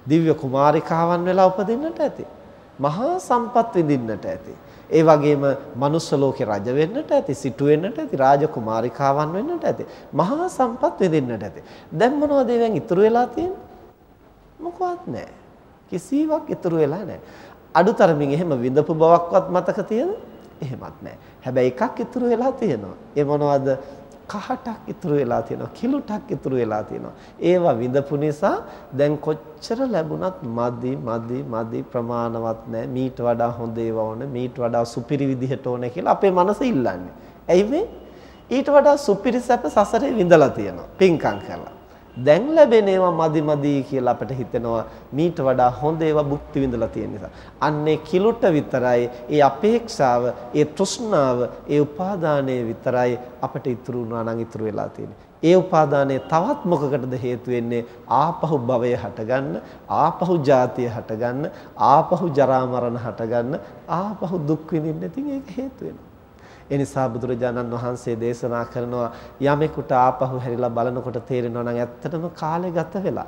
දිව්‍ය කුමාරිකාවන් වෙලා උපදින්නට ඇති. මහා සම්පත් විඳින්නට ඇති. ඒ වගේම මනුස්ස ලෝකේ රජ වෙන්නට ඇති, සිටු වෙන්නට ඇති, රාජකුමාරිකාවන් වෙන්නට ඇති, මහා සම්පත් විඳින්නට ඇති. දැන් මොනවද ඒවෙන් ඉතුරු වෙලා තියෙන්නේ? මොකවත් නැහැ. කිසිවක් ඉතුරු වෙලා නැහැ. අඩුතරමින් එහෙම විඳපු බවක්වත් මතක තියෙන? එහෙමත් නැහැ. හැබැයි එකක් ඉතුරු වෙලා තියෙනවා. ඒ මොනවද? කහටක් ඉතුරු වෙලා තියෙනවා කිලුටක් ඉතුරු වෙලා තියෙනවා. ඒවා විඳපු නිසා දැන් කොච්චර ලැබුණත් මදි මදි මදි ප්‍රමාණවත් නැහැ මීට වඩා හොඳ ඒවා ඕන මීට වඩා සුපිරි විදිහට ඕන කියලා අපේ මනස ඉල්ලන්නේ. ඇයි මේ? ඊට වඩා සුපිරි සැප සසරේ විඳලා තියෙනවා. පින්කම් කරලා. දැන් ලැබෙන ඒවා මදි මදි කියලා අපිට හිතෙනවා මීට වඩා හොඳ ඒවා භුක්ති විඳලා තියෙන නිසා. අන්නේ කිලුට විතරයි ඒ අපේක්ෂාව, ඒ තෘෂ්ණාව, ඒ උපාදානය විතරයි අපිට ඉතුරු වුණා නම් ඉතුරු වෙලා තියෙන්නේ. ඒ උපාදානයේ තවත් මොකකටද හේතු වෙන්නේ ආපහු භවය හටගන්න ආපහු ජාතිය හටගන්න ආපහු ජරා මරණ හටගන්න ආපහු දුක් විඳින්න ඉතින් ඒක හේතු වෙනවා ඒ නිසා බුදුරජාණන් වහන්සේ දේශනා කරනවා යමෙකුට ආපහු හැරිලා බලනකොට තේරෙනවා නම් ඇත්තටම කාලය ගත වෙලා.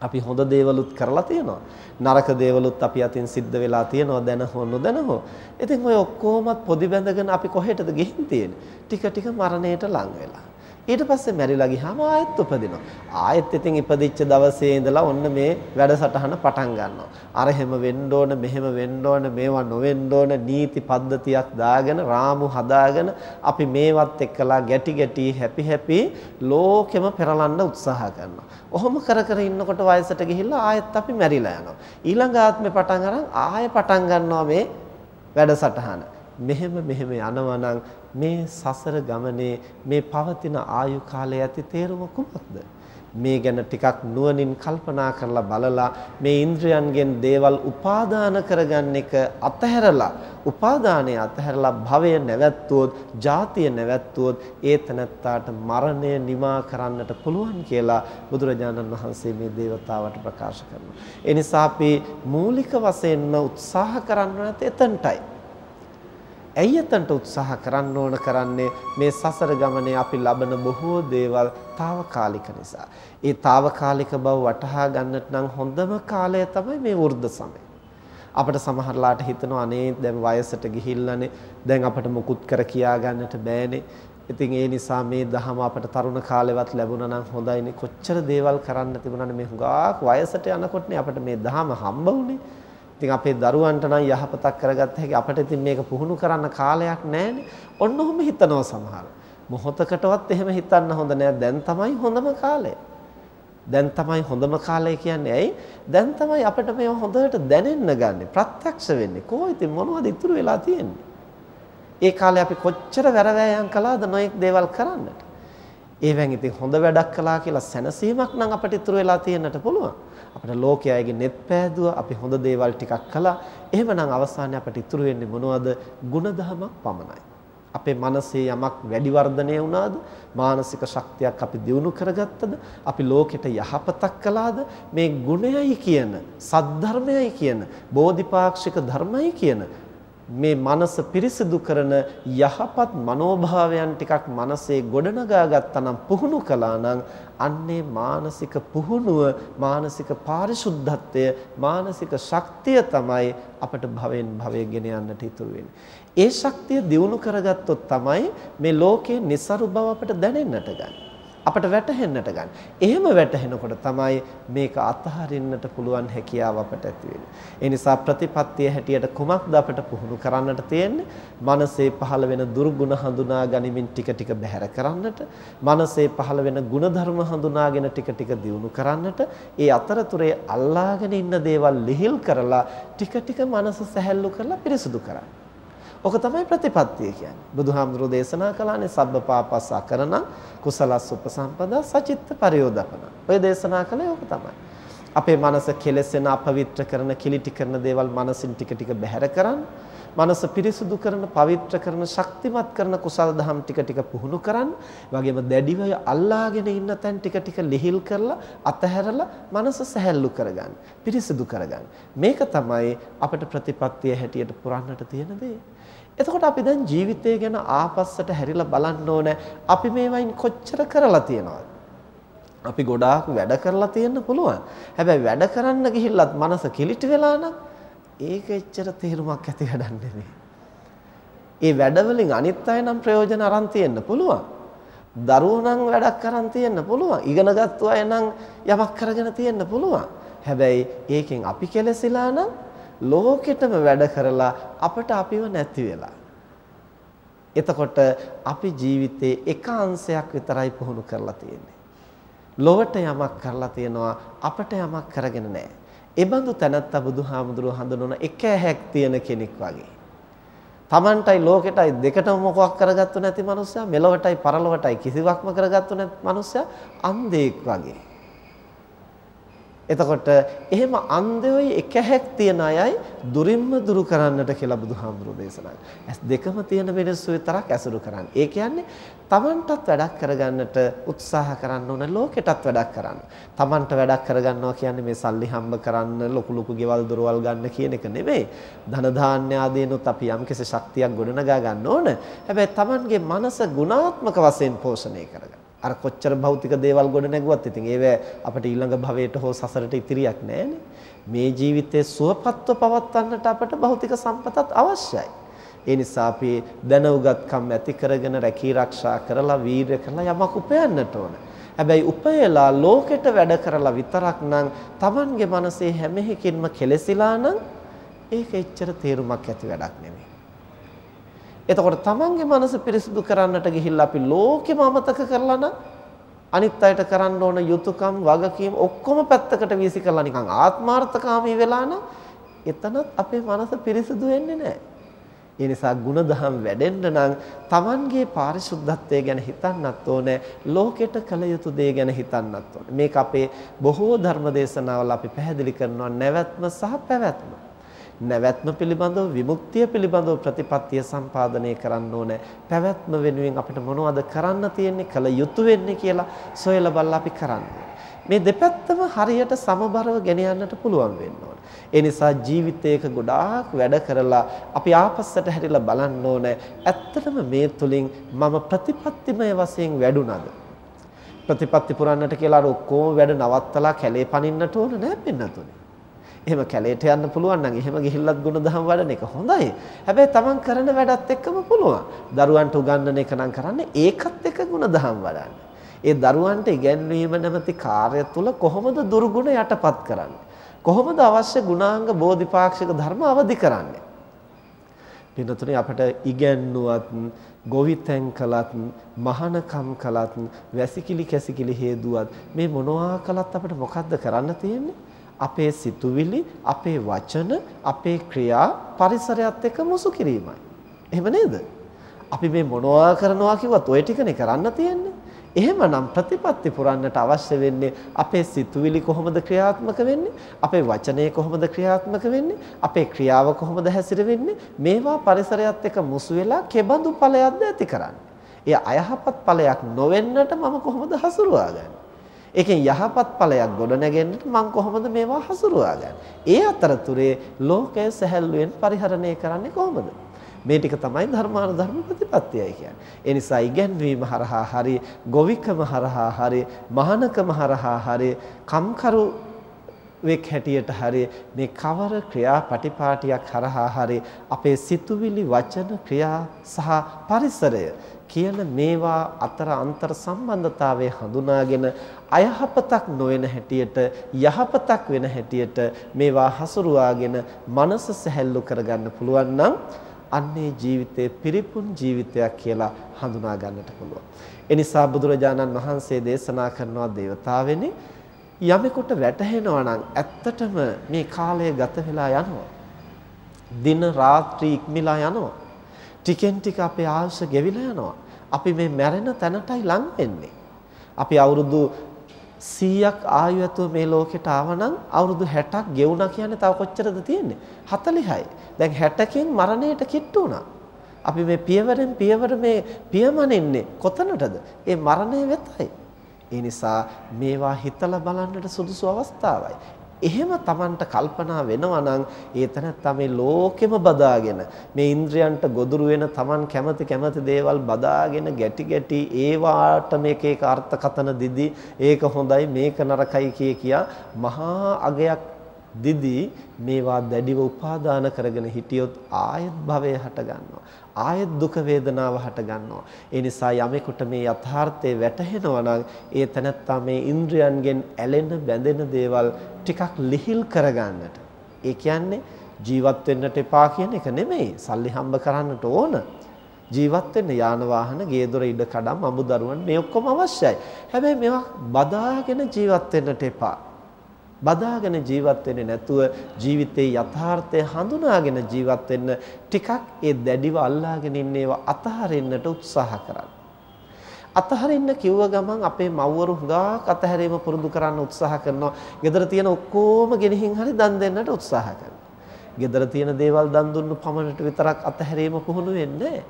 අපි හොඳ දේවලුත් කරලා තියෙනවා. නරක දේවලුත් අපි අතින් සිද්ධ වෙලා තියෙනවා දැන හෝ නොදැන හෝ. ඉතින් ඔය ඔක්කොමත් පොදි බැඳගෙන අපි කොහෙටද ගිහින් තියෙන්නේ? ටික ටික මරණයට ලං වෙලා. ඊට පස්සේ මැරිලා ගියාම ආයෙත් උපදිනවා. ආයෙත් ඉතින් ඉපදිච්ච දවසේ ඉඳලා ඔන්න මේ වැඩසටහන පටන් ගන්නවා. අර හැම වෙන්න ඕන මෙහෙම වෙන්න ඕන මේවා නොවෙන්න ඕන නීති පද්ධතියක් දාගෙන රාමු හදාගෙන අපි මේවත් එක්කලා ගැටි ගැටි හැපි හැපි ලෝකෙම පෙරලන්න උත්සාහ කරනවා. ඔහොම කර කර ඉන්නකොට වයසට ගිහිල්ලා ආයෙත් අපි මැරිලා යනවා. ඊළඟ ආත්මේ පටන් අරන් ආයෙ පටන් ගන්නවා මේ වැඩසටහන. මෙහෙම මෙහෙම යනවා මේ සසර ගමනේ මේ පවතින ආයු කාලය ඇති තේරුම කුමක්ද? මේ ගැන ටිකක් නුවණින් කල්පනා කරලා බලලා මේ ඉන්ද්‍රයන්ගෙන් දේවල් උපාදාන කරගන්න එක අතහැරලා උපාදානය අතහැරලා භවය නැවැත්තුවොත්, ජාතිය නැවැත්තුවොත් ඒ තනත්තාට මරණය නිමා කරන්නට පුළුවන් කියලා බුදුරජාණන් වහන්සේ මේ දේවතාවට ප්‍රකාශ කරනවා. ඒ නිසා අපි මූලික වශයෙන්ම උත්සාහ කරන්න එතනටයි. ඇයි එතනට උත්සාහ කරන්න ඕන කරන්නේ මේ සසර ගමනේ අපි ලබන බොහෝ දේවල් తాවකාලික නිසා. ඒ తాවකාලික බව වටහා ගන්නට නම් හොඳම කාලය තමයි මේ වෘද්ධ සමය. අපිට සමහරලාට හිතනවා අනේ දැන් වයසට ගිහිල්ලානේ දැන් අපිට මුකුත් කර කියා ගන්නට බෑනේ. ඉතින් ඒ නිසා මේ දහම අපට තරුණ කාලෙවත් ලැබුණා නම් හොඳයිනේ. කොච්චර දේවල් කරන්න තිබුණානේ මේ හුඟක් වයසට යනකොටනේ අපිට මේ දහම හම්බ වුනේ. ඉතින් අපේ දරුවන්ට නම් යහපතක් කරගත්ත හැකි අපිට ඉතින් මේක පුහුණු කරන්න කාලයක් නැහැනේ. ඔන්න ඔහොම හිතනවා සමහර. මොහොතකටවත් එහෙම හිතන්න හොඳ නෑ. දැන් තමයි හොඳම කාලය. දැන් තමයි හොඳම කාලය කියන්නේ ඇයි? දැන් තමයි අපිට මේව හොඳට දැනෙන්න ගන්නෙ. ප්‍රත්‍යක්ෂ වෙන්නේ. කොහොම ඉතින් මොනවද ඉතුරු වෙලා තියෙන්නේ? ඒ කාලේ අපි කොච්චර වැරවැයන් කළාද නොඑක් දේවල් කරන්නට. ඒවෙන් ඉතින් හොඳ වැඩක් කළා කියලා සැනසීමක් නම් අපිට ඉතුරු වෙලා තියෙන්නට පුළුවන්. අපිට ලෝකයාගේ net පෑදුවා අපි හොඳ දේවල් ටිකක් කළා. එහෙමනම් අවසානයේ අපිට ඉතුරු වෙන්නේ මොනවද? ಗುಣධමයක් පමණයි. අපේ මනසේ යමක් වැඩි වර්ධනය වුණාද? මානසික ශක්තියක් අපි දියුණු කරගත්තද? අපි ලෝකෙට යහපතක් කළාද? මේ ගුණයයි කියන සද්ධර්මයයි කියන බෝධිපාක්ෂික ධර්මයි කියන මේ මනස පිරිසිදු කරන යහපත් මනෝභාවයන් ටිකක් මනසේ ගොඩනගා ගත්තා නම් පුහුණු කළා නම් අන්නේ මානසික පුහුණුව මානසික පාරිශුද්ධත්වය මානසික ශක්තිය තමයි අපට භවෙන් භවය ගෙන යන්නට ඉතුරු වෙන්නේ. ඒ ශක්තිය දියුණු කරගත්තොත් තමයි මේ ලෝකේ નિસරු බව අපට දැනෙන්නට ගන්නේ. අපට වැටහෙන්නට ගන්න. එහෙම වැටහෙනකොට තමයි මේක අතහරින්නට පුළුවන් හැකියාව අපට ඇති වෙන්නේ. ඒ නිසා ප්‍රතිපත්තිය හැටියට කුමක්ද අපට පුහුණු කරන්නට තියෙන්නේ? මනසේ පහළ වෙන දුර්ගුණ හඳුනා ගනිමින් ටික ටික බැහැර කරන්නට, මනසේ පහළ වෙන ಗುಣධර්ම හඳුනාගෙන ටික ටික දියුණු කරන්නට, ඒ අතරතුරේ අල්ලාගෙන ඉන්න දේවල් ලිහිල් කරලා ටික ටික මනස සැහැල්ලු කරලා පිරිසුදු කරන්න. ඔක තමයි ප්‍රතිපත්තිය කියන්නේ. බුදුහාමුදුරෝ දේශනා කළානේ සබ්බ පාපස්ස අකරණ කුසලස් උපසම්පදා සචිත්ත පරියෝදපන. ඔය දේශනා කළේ ඕක තමයි. අපේ මනස කෙලෙසෙන අපවිත්‍ර කරන කිලිටි කරන දේවල් මනසින් ටික ටික බැහැර කරන්න. මනස පිරිසුදු කරන පවිත්‍ර කරන ශක්තිමත් කරන කුසල දහම් ටික ටික පුහුණු කරන්න. වගේම දැඩිව අල්ලාගෙන ඉන්න තැන් ටික ටික ලිහිල් කරලා අතහැරලා මනස සැහැල්ලු කරගන්න. පිරිසුදු කරගන්න. මේක තමයි අපිට ප්‍රතිපත්තිය හැටියට පුරන්නට තියෙන දේ. එතකොට අපි දැන් ජීවිතය ගැන ආපස්සට හැරිලා බලන්න ඕනේ. අපි මේවයින් කොච්චර කරලා තියෙනවද? අපි ගොඩාක් වැඩ කරලා තියෙන්න පුළුවන්. හැබැයි වැඩ කරන්න ගිහිල්ලත් මනස කිලිටි වෙලා නම් ඒක එච්චර තේරුමක් ඇති වැඩක් නෙමෙයි. ඒ වැඩවලින් අනිත් අය නම් ප්‍රයෝජන අරන් තියෙන්න පුළුවන්. දරුවෝ නම් වැඩක් කරන් තියෙන්න පුළුවන්. ඉගෙනගත්තු අය නම් යමක් කරගෙන තියෙන්න පුළුවන්. හැබැයි ඒකෙන් අපි කෙලසිලා නම් ලෝකෙටම වැඩ කරලා අපට අපිව නැති වෙලා. එතකොට අපි ජීවිතේ එක අංශයක් විතරයි පුහුණු කරලා තියෙන්නේ. ලොවට යමක් කරලා තියෙනවා අපට යමක් කරගෙන නැහැ. ඒ බඳු තැනත්තා බුදුහාමුදුරුව හඳුනන එක ඇහැක් තියෙන කෙනෙක් වගේ. Tamanටයි ලෝකෙටයි දෙකටම මොකක් කරගත්තු නැති මනුස්සයා මෙලොවටයි පරලොවටයි කිසිවක්ම කරගත්තු නැති මනුස්සයා අන්ධෙක් වගේ. එතකොට එහෙම අන්ධයෝයි එක හැක් තියන අයයි දුරින්ම දුරු කරන්නට කියලා බුදුහාමුදුරෝ දේශනා කළා. දෙකම තියෙන මිනිස්සු විතරක් ඇසුරු කරන්න. ඒ කියන්නේ Tamanටත් වැඩක් කරගන්නට උත්සාහ කරන්න ඕන ලෝකෙටත් වැඩක් කරන්න. Tamanට වැඩක් කරගන්නවා කියන්නේ මේ සල්ලි හම්බ කරන්න ලොකු ලොකු ගෙවල් දොරවල් ගන්න කියන එක නෙමෙයි. ධන ධාන්‍ය ආදීනොත් අපි යම්කිසි ශක්තියක් ගොඩනගා ගන්න ඕන. හැබැයි Tamanගේ මනස ගුණාත්මක වශයෙන් පෝෂණය කරගන්න. අර කොච්චර භෞතික දේවල් ගොඩ නැගුවත් ඉතින් ඒව අපිට ඊළඟ භවයට හෝ සසරට ඉතිරියක් නැහැනේ. මේ ජීවිතයේ සුවපත්ව පවත්වන්නට අපට භෞතික සම්පතත් අවශ්‍යයි. ඒ නිසා අපි දැනුගත්කම් ඇති කරගෙන රැකී ආරක්ෂා කරලා වීරය කරලා යමක් උපයන්නට ඕන. හැබැයි උපයලා ලෝකෙට වැඩ කරලා විතරක් නම් Tamange මනසේ හැම එකකින්ම කෙලසිලා නම් ඒක එච්චර තේරුමක් ඇති වැඩක් නෙමෙයි. එතකොට තමන්ගේ මනස පිරිසිදු කරන්නට ගිහිල්ලා අපි ලෝකෙම අමතක කරලා නම් අනිත් අයට කරන්න ඕන යුතුයකම් වගකීම් ඔක්කොම පැත්තකට වීසි කරලා නිකන් ආත්මාර්ථකාමී වෙලා නම් එතනත් අපේ මනස පිරිසිදු වෙන්නේ නැහැ. ඒ නිසා ಗುಣධම් වැඩෙන්න නම් Tamanගේ පාරිශුද්ධත්වය ගැන හිතන්නත් ඕනේ ලෝකෙට කළ යුතු දේ ගැන හිතන්නත් ඕනේ. මේක අපේ බොහෝ ධර්ම දේශනාවල අපි පැහැදිලි කරනවා. නැවැත්ම සහ පැවැත්ම. නැවැත්ම පිළිබඳව විමුක්තිය පිළිබඳව ප්‍රතිපත්තිය සම්පාදනය කරන්න ඕනේ. පැවැත්ම වෙනුවෙන් අපිට මොනවද කරන්න තියෙන්නේ, කළ යුතු වෙන්නේ කියලා සොයලා බලලා අපි කරන්නේ. මේ දෙපැත්තම හරියට සමබරව ගෙන යන්නට පුළුවන් වෙන්න ඕනේ. ඒ නිසා ජීවිතයක ගොඩාක් වැඩ කරලා අපි ආපස්සට හැරිලා බලන්න ඕනේ. ඇත්තටම මේ තුලින් මම ප්‍රතිපත්තිමය වශයෙන් වැඩුණාද? ප්‍රතිපත්ති පුරන්නට කියලා අර ඔක්කොම වැඩ නවත්තලා කැලේ පනින්නට ඕන නෑ පින්නතුනේ. එහෙම කැලේට යන්න පුළුවන් නම් එහෙම ගිහිල්ලත් ගුණධම් වඩන එක හොඳයි. හැබැයි Taman කරන වැඩත් එක්කම පුළුවන්. දරුවන්ට උගන්වන එක නම් කරන්නේ ඒකත් එක්ක ගුණධම් වඩන්න. ඒ දරුවන්ට ඉගැන්වීම නැමැති කාර්ය තුල කොහොමද දුර්ගුණ යටපත් කරන්නේ? කොහොමද අවශ්‍ය ගුණාංග බෝධිපාක්ෂික ධර්ම අවදි කරන්නේ? පින්නතුනේ අපට ඉගැන්නුවත් ගොවිතැන් කළත් මහානකම් කළත් වැසිකිලි කැසිකිලි හේදුවත් මේ මොනවා කළත් අපිට මොකද්ද කරන්න තියෙන්නේ අපේ සිතුවිලි, අපේ වචන, අපේ ක්‍රියා පරිසරයත් එක්ක මුසු කිරීමයි. එහෙම නේද? අපි මේ මොනවා කරනවා කිව්වත් ওই ටිකනේ කරන්න තියෙන්නේ. එහෙමනම් ප්‍රතිපත්ති පුරන්නට අවශ්‍ය වෙන්නේ අපේ සිතුවිලි කොහොමද ක්‍රියාත්මක වෙන්නේ අපේ වචනය කොහොමද ක්‍රියාත්මක වෙන්නේ අපේ ක්‍රියාව කොහොමද හැසිරෙන්නේ මේවා පරිසරයත් එක්ක මුසු වෙලා කෙබඳු ඵලයක්ද ඇති කරන්නේ එය අයහපත් ඵලයක් නොවෙන්නට මම කොහොමද හසුරුවාගන්නේ ඒකෙන් යහපත් ඵලයක් ගොඩනගෙන්නට මම කොහොමද මේවා හසුරුවාගන්නේ? ඒ අතරතුරේ ලෝකය සැහැල්ලුවෙන් පරිහරණය කරන්නේ කොහොමද? මේ ටික තමයි ධර්මානුධර්ම ප්‍රතිපත්තියයි කියන්නේ. ඒ නිසා ඉගැන්වීම හරහා හරි, ගොවිකම හරහා හරි, මහානකම හරහා හරි, කම්කරු වෙක් හැටියට හරි මේ කවර ක්‍රියා පටිපාටියක් හරහා හරි අපේ සිතුවිලි වචන ක්‍රියා සහ පරිසරය කියන මේවා අතර අන්තර් සම්බන්ධතාවය හඳුනාගෙන අයහපතක් නොවන හැටියට යහපතක් වෙන හැටියට මේවා හසුරුවාගෙන මනස සැහැල්ලු කරගන්න පුළුවන් නම් අන්නේ ජීවිතේ පිරිපුන් ජීවිතයක් කියලා හඳුනා ගන්නට පුළුවන්. ඒ නිසා බුදුරජාණන් වහන්සේ දේශනා කරනවා දේවතාවෙනි යමෙකුට වැටහෙනවා නම් ඇත්තටම මේ කාලය ගත වෙලා යනවා. දින රාත්‍රී ඉක්මලා යනවා. ටිකෙන් ටික අපේ ආයුෂ ගෙවිලා යනවා. අපි මේ මැරෙන තැනටයි ලං වෙන්නේ. අපි අවුරුදු 100ක් ආයු ඇතුව මේ ලෝකෙට ආවනම් අවුරුදු 60ක් ගෙවුණා කියන්නේ තව කොච්චරද තියෙන්නේ? 40යි. දැන් 60කින් මරණයට කිට්ටු වුණා. අපි මේ පියවරෙන් පියවර මේ පියමනින්නේ කොතනටද? ඒ මරණය වෙතයි. ඒ නිසා මේවා හිතලා බලන්නට සුදුසු අවස්ථාවයි. එහෙම Tamanට කල්පනා වෙනවා නම් ඒ තැනත්තා මේ ලෝකෙම බදාගෙන මේ ඉන්ද්‍රයන්ට ගොදුරු වෙන Taman කැමති කැමති දේවල් බදාගෙන ගැටි ගැටි ඒවාට මේක ඒක අර්ථකතන දිදි ඒක හොඳයි මේක නරකයි කිය කියා මහා අගයක් දිදී මේවා දැඩිව උපාදාන කරගෙන හිටියොත් ආයත් භවය හට ගන්නවා. ආයත් දුක වේදනාව හට ගන්නවා. ඒ නිසා යමෙකුට මේ යථාර්ථය වැටහෙනවා නම් ඒ තනත්තා මේ ඉන්ද්‍රයන්ගෙන් ඇලෙන බැඳෙන දේවල් ටිකක් ලිහිල් කරගන්නට. ඒ කියන්නේ ජීවත් වෙන්නට එපා කියන එක නෙමෙයි. සල්ලි හම්බ කරන්නට ඕන. ජීවත් වෙන්න යාන වාහන, ගේ දොර ඉඩ කඩම්, අමුදරුවන් මේ ඔක්කොම අවශ්‍යයි. හැබැයි මේවා බදාගෙන ජීවත් වෙන්නට එපා. බදාගෙන ජීවත් වෙන්නේ නැතුව ජීවිතේ යථාර්ථය හඳුනාගෙන ජීවත් වෙන්න ටිකක් ඒ දැඩිව අල්ලාගෙන ඉන්න ඒවා අතහරින්නට උත්සාහ කරන්න. අතහරින්න කිව්ව ගමන් අපේ මව්වරු හුඟක් අතහැරීම පුරුදු කරන්න උත්සාහ කරනවා. ගෙදර තියෙන ඔක්කොම ගෙනihin හරි දන් දෙන්නට උත්සාහ කරනවා. ගෙදර තියෙන දේවල් දන් දුන්නු පමණට විතරක් අතහැරීම පුහුණු වෙන්නේ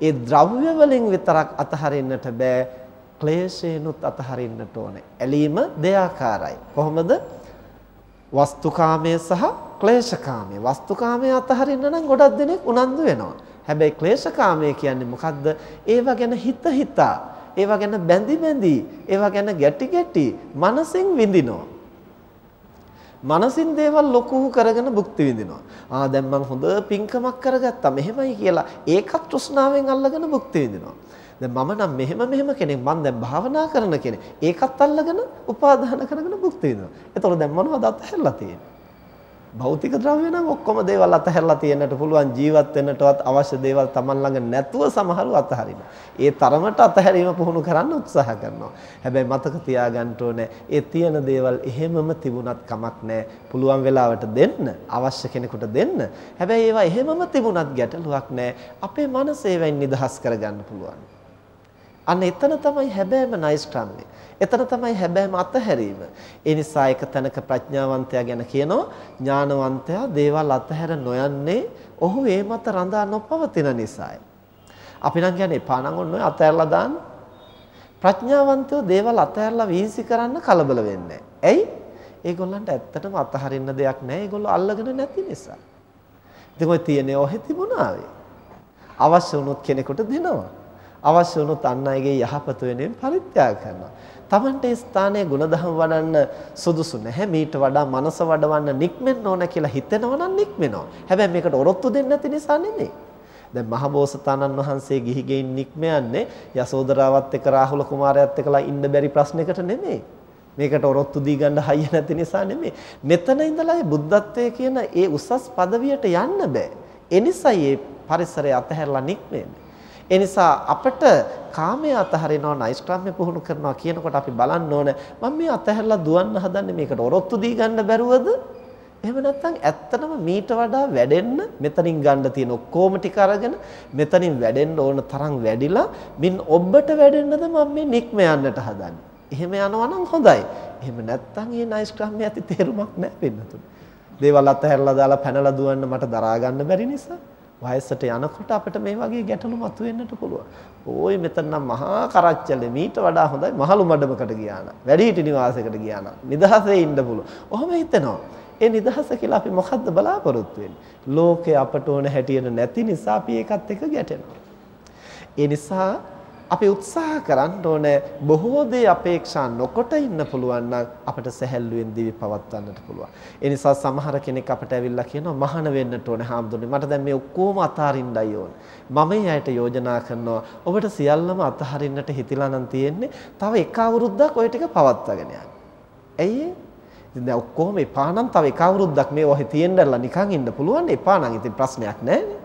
ඒ ද්‍රව්‍ය වලින් විතරක් අතහරින්නට බෑ. ක්ලේශේනුත් අතහරින්නට ඕනේ. ඇලීම දෙයාකාරයි. කොහොමද? වස්තුකාමයේ සහ ක්ලේශකාමයේ. වස්තුකාමයේ අතහරින්න නම් ගොඩක් දෙනෙක් උනන්දු වෙනවා. හැබැයි ක්ලේශකාමයේ කියන්නේ මොකද්ද? ඒවා ගැන හිත හිතා, ඒවා ගැන බැඳි බැඳි, ඒවා ගැන ගැටි ගැටි මනසෙන් විඳිනවා. මනසින් දේවල් ලොකු කරගෙන භුක්ති විඳිනවා. ආ දැන් මං හොඳ පිංකමක් කරගත්තා. මෙහෙමයි කියලා ඒකත් තෘෂ්ණාවෙන් අල්ලගෙන භුක්ති විඳිනවා. දැන් මම නම් මෙහෙම මෙහෙම කෙනෙක් මං දැන් භාවනා කරන කෙනෙක්. ඒකත් අල්ලගෙන උපාදාන කරගෙන භුක්ති විඳිනවා. එතකොට දැන් මොනවද අතහැරලා තියෙන්නේ? භෞතික ද්‍රව්‍ය නම් ඔක්කොම දේවල් අතහැරලා තියෙන්නට පුළුවන් ජීවත් වෙන්නටවත් අවශ්‍ය දේවල් Taman ළඟ නැතුව සමහරව අතහරිනවා. ඒ තරමට අතහැරීම පුහුණු කරන්න උත්සාහ කරනවා. හැබැයි මතක තියාගන්න ඕනේ ඒ තියෙන දේවල් එහෙමම තිබුණත් කමක් නැහැ. පුළුවන් වෙලාවට දෙන්න, අවශ්‍ය කෙනෙකුට දෙන්න. හැබැයි ඒවා එහෙමම තිබුණත් ගැටලුවක් නැහැ. අපේ මනස ඒවෙන් නිදහස් කරගන්න පුළුවන්. අන්න එතන තමයි හැබෑම නයිස්ක්‍රම්ය. එතන තමයි හැබෑම අතහැරීම. ඒ නිසා එක තැනක ප්‍රඥාවන්තයා ගැන කියනවා ඥානවන්තයා දේවල් අතහැර නොයන්නේ ඔහු ඒ මත රඳා නොපවතින නිසායි. අපි නම් කියන්නේ එපා නම් ඔන්න ඔය අතහැරලා දාන්න. ප්‍රඥාවන්තයෝ දේවල් අතහැරලා වීසි කරන්න කලබල වෙන්නේ ඇයි? ඒගොල්ලන්ට ඇත්තටම අතහරින්න දෙයක් නැහැ. ඒගොල්ලෝ අල්ලගෙන නැති නිසා. ඉතින් ඔය තියෙන්නේ ඔහෙ තිබුණාවේ. අවශ්‍ය වුණොත් කෙනෙකුට දෙනවා. අවශ්‍ය වුණොත් අන් අයගේ යහපත වෙනුවෙන් පරිත්‍යාග කරනවා. Tamante ස්ථානයේ ಗುಣධම් වඩන්න සුදුසු නැහැ. මීට වඩා මනස වඩවන්න නික්මෙන්න ඕන කියලා හිතෙනවා නම් නික්මෙනවා. හැබැයි මේකට ඔරොත්තු දෙන්නේ නැති නිසා නෙමෙයි. දැන් මහබෝසතාණන් වහන්සේ ගිහි ගෙයින් නික්ම යන්නේ යසෝදරාවත් එක්ක රාහුල කුමාරයාත් එක්කලා ඉන්න බැරි ප්‍රශ්නයකට නෙමෙයි. මේකට ඔරොත්තු දී ගන්න හයිය නැති නිසා නෙමෙයි. මෙතන ඉඳලා බුද්ධත්වයේ කියන ඒ උසස් පදවියට යන්න බෑ. එනිසයි මේ පරිසරය අතහැරලා නික්මෙන්නේ. ඒ නිසා අපිට කාමයේ අතහරිනවා නෛෂ්ක්‍රම්‍ය පුහුණු කරනවා කියනකොට අපි බලන්න ඕන මම මේ අතහැරලා දුවන්න හදන්නේ මේකට ඔරොත්තු දී ගන්න බැරුවද එහෙම නැත්නම් ඇත්තටම මීට වඩා වැඩෙන්න මෙතනින් ගන්න තියෙන ඔක්කොම ටික අරගෙන මෙතනින් වැඩෙන්න ඕන තරම් වැඩිලා මින් ඔබට වැඩෙන්නද මම මේ නික්ම යන්නට හදන්නේ. එහෙම යනවා නම් හොඳයි. එහෙම නැත්නම් මේ නයිස්ක්‍රම්‍ය ඇති තේරුමක් නැහැ වෙන්නතුනේ. දේවල් අතහැරලා දාලා පැනලා දුවන්න මට දරා ගන්න බැරි නිසා වයසට යනකොට අපිට මේ වගේ ගැටලු මතුවෙන්නට පුළුවන්. ඕයි මෙතන නම් මහා කරච්චලේ මීට වඩා හොඳයි මහලු මඩමකට ගියා නම් වැඩිහිටි නිවාසයකට ගියා නම් නිදහසේ ඉන්න පුළුවන්. ඔහොම හිතෙනවා. ඒ නිදහස කියලා අපි මොකද්ද බලාපොරොත්තු වෙන්නේ? ලෝකේ අපට ඕන හැටියට නැති නිසා අපි ඒකත් එක්ක ගැටෙනවා. ඒ නිසා අපි උත්සාහ කරන්න ඕනේ බොහෝ දේ අපේක්ෂා නොකොට ඉන්න පුළුවන් නම් අපිට සැහැල්ලුවෙන් දිවි පවත්වන්නට පුළුවන්. ඒ නිසා සමහර කෙනෙක් අපිට ඇවිල්ලා කියනවා මහාන වෙන්නට ඕනේ හාමුදුරනේ. මට දැන් මේ ඔක්කොම අතාරින්නයි ඕනේ. මම මේ අයට යෝජනා කරනවා ඔබට සියල්ලම අතහරින්නට හිතිලා නම් තියෙන්නේ තව එක අවුරුද්දක් ওই ටික පවත්වාගෙන යන්න. ඇයි ඉතින් දැන් ඔක්කොම එපා නම් තව එක අවුරුද්දක් මේ ඔහෙ තියෙන්නලා නිකන් ඉන්න පුළුවන් එපා නම් ඉතින් ප්‍රශ්නයක් නැහැ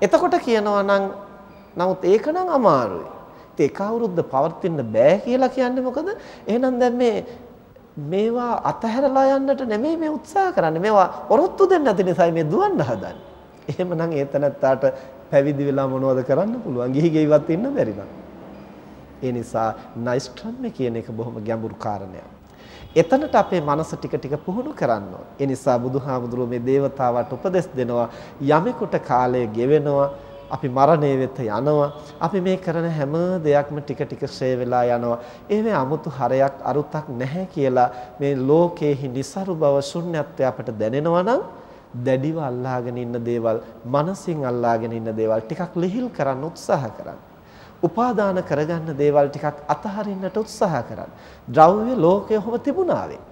එතකොට කියනවා නම් නමුත් ඒක නම් අමාරුයි. එක අවුරුද්ද පවතින්න බෑ කියලා කියන්නේ මොකද? එහෙනම් දැන් මේ මේවා අතහැරලා යන්නට නෙමෙයි මේ උත්සාහ කරන්නේ. මේවා ඔරොත්තු දෙන්න නැති නිසායි මේ දුවන්න හදන්නේ. එහෙමනම් ඒතනත්තාට පැවිදි වෙලා මොනවද කරන්න පුළුවන්? ගිහි ගෙයිවත් ඉන්න බැරි ඒ නිසා නයිස්ට්‍රම්ය කියන එක බොහොම ගැඹුරු කාරණයක්. එතනට අපේ මනස ටික ටික පුහුණු කරන්න ඕන. ඒ නිසා බුදුහාමුදුරුවෝ මේ దేవතාවට උපදෙස් දෙනවා යමෙකුට කාලය ගෙවෙනවා අපි මරණය වෙත යනවා. අපි මේ කරන හැම දෙයක්ම ටික ටික සේ වෙලා යනවා. ඒවේ 아무තු හරයක් අරුතක් නැහැ කියලා මේ ලෝකයේහි નિસරු බව ශුන්‍යත්වය අපට දැනෙනවා නම් දැඩිව අල්ලාගෙන ඉන්න දේවල්, මනසින් අල්ලාගෙන ඉන්න දේවල් ටිකක් ලිහිල් කරන්න උත්සාහ කරන්න. උපාදාන කරගන්න දේවල් ටිකක් අතහරින්නට උත්සාහ කරන්න. ද්‍රව්‍ය ලෝකයේ ඔහොම තිබුණාවේ.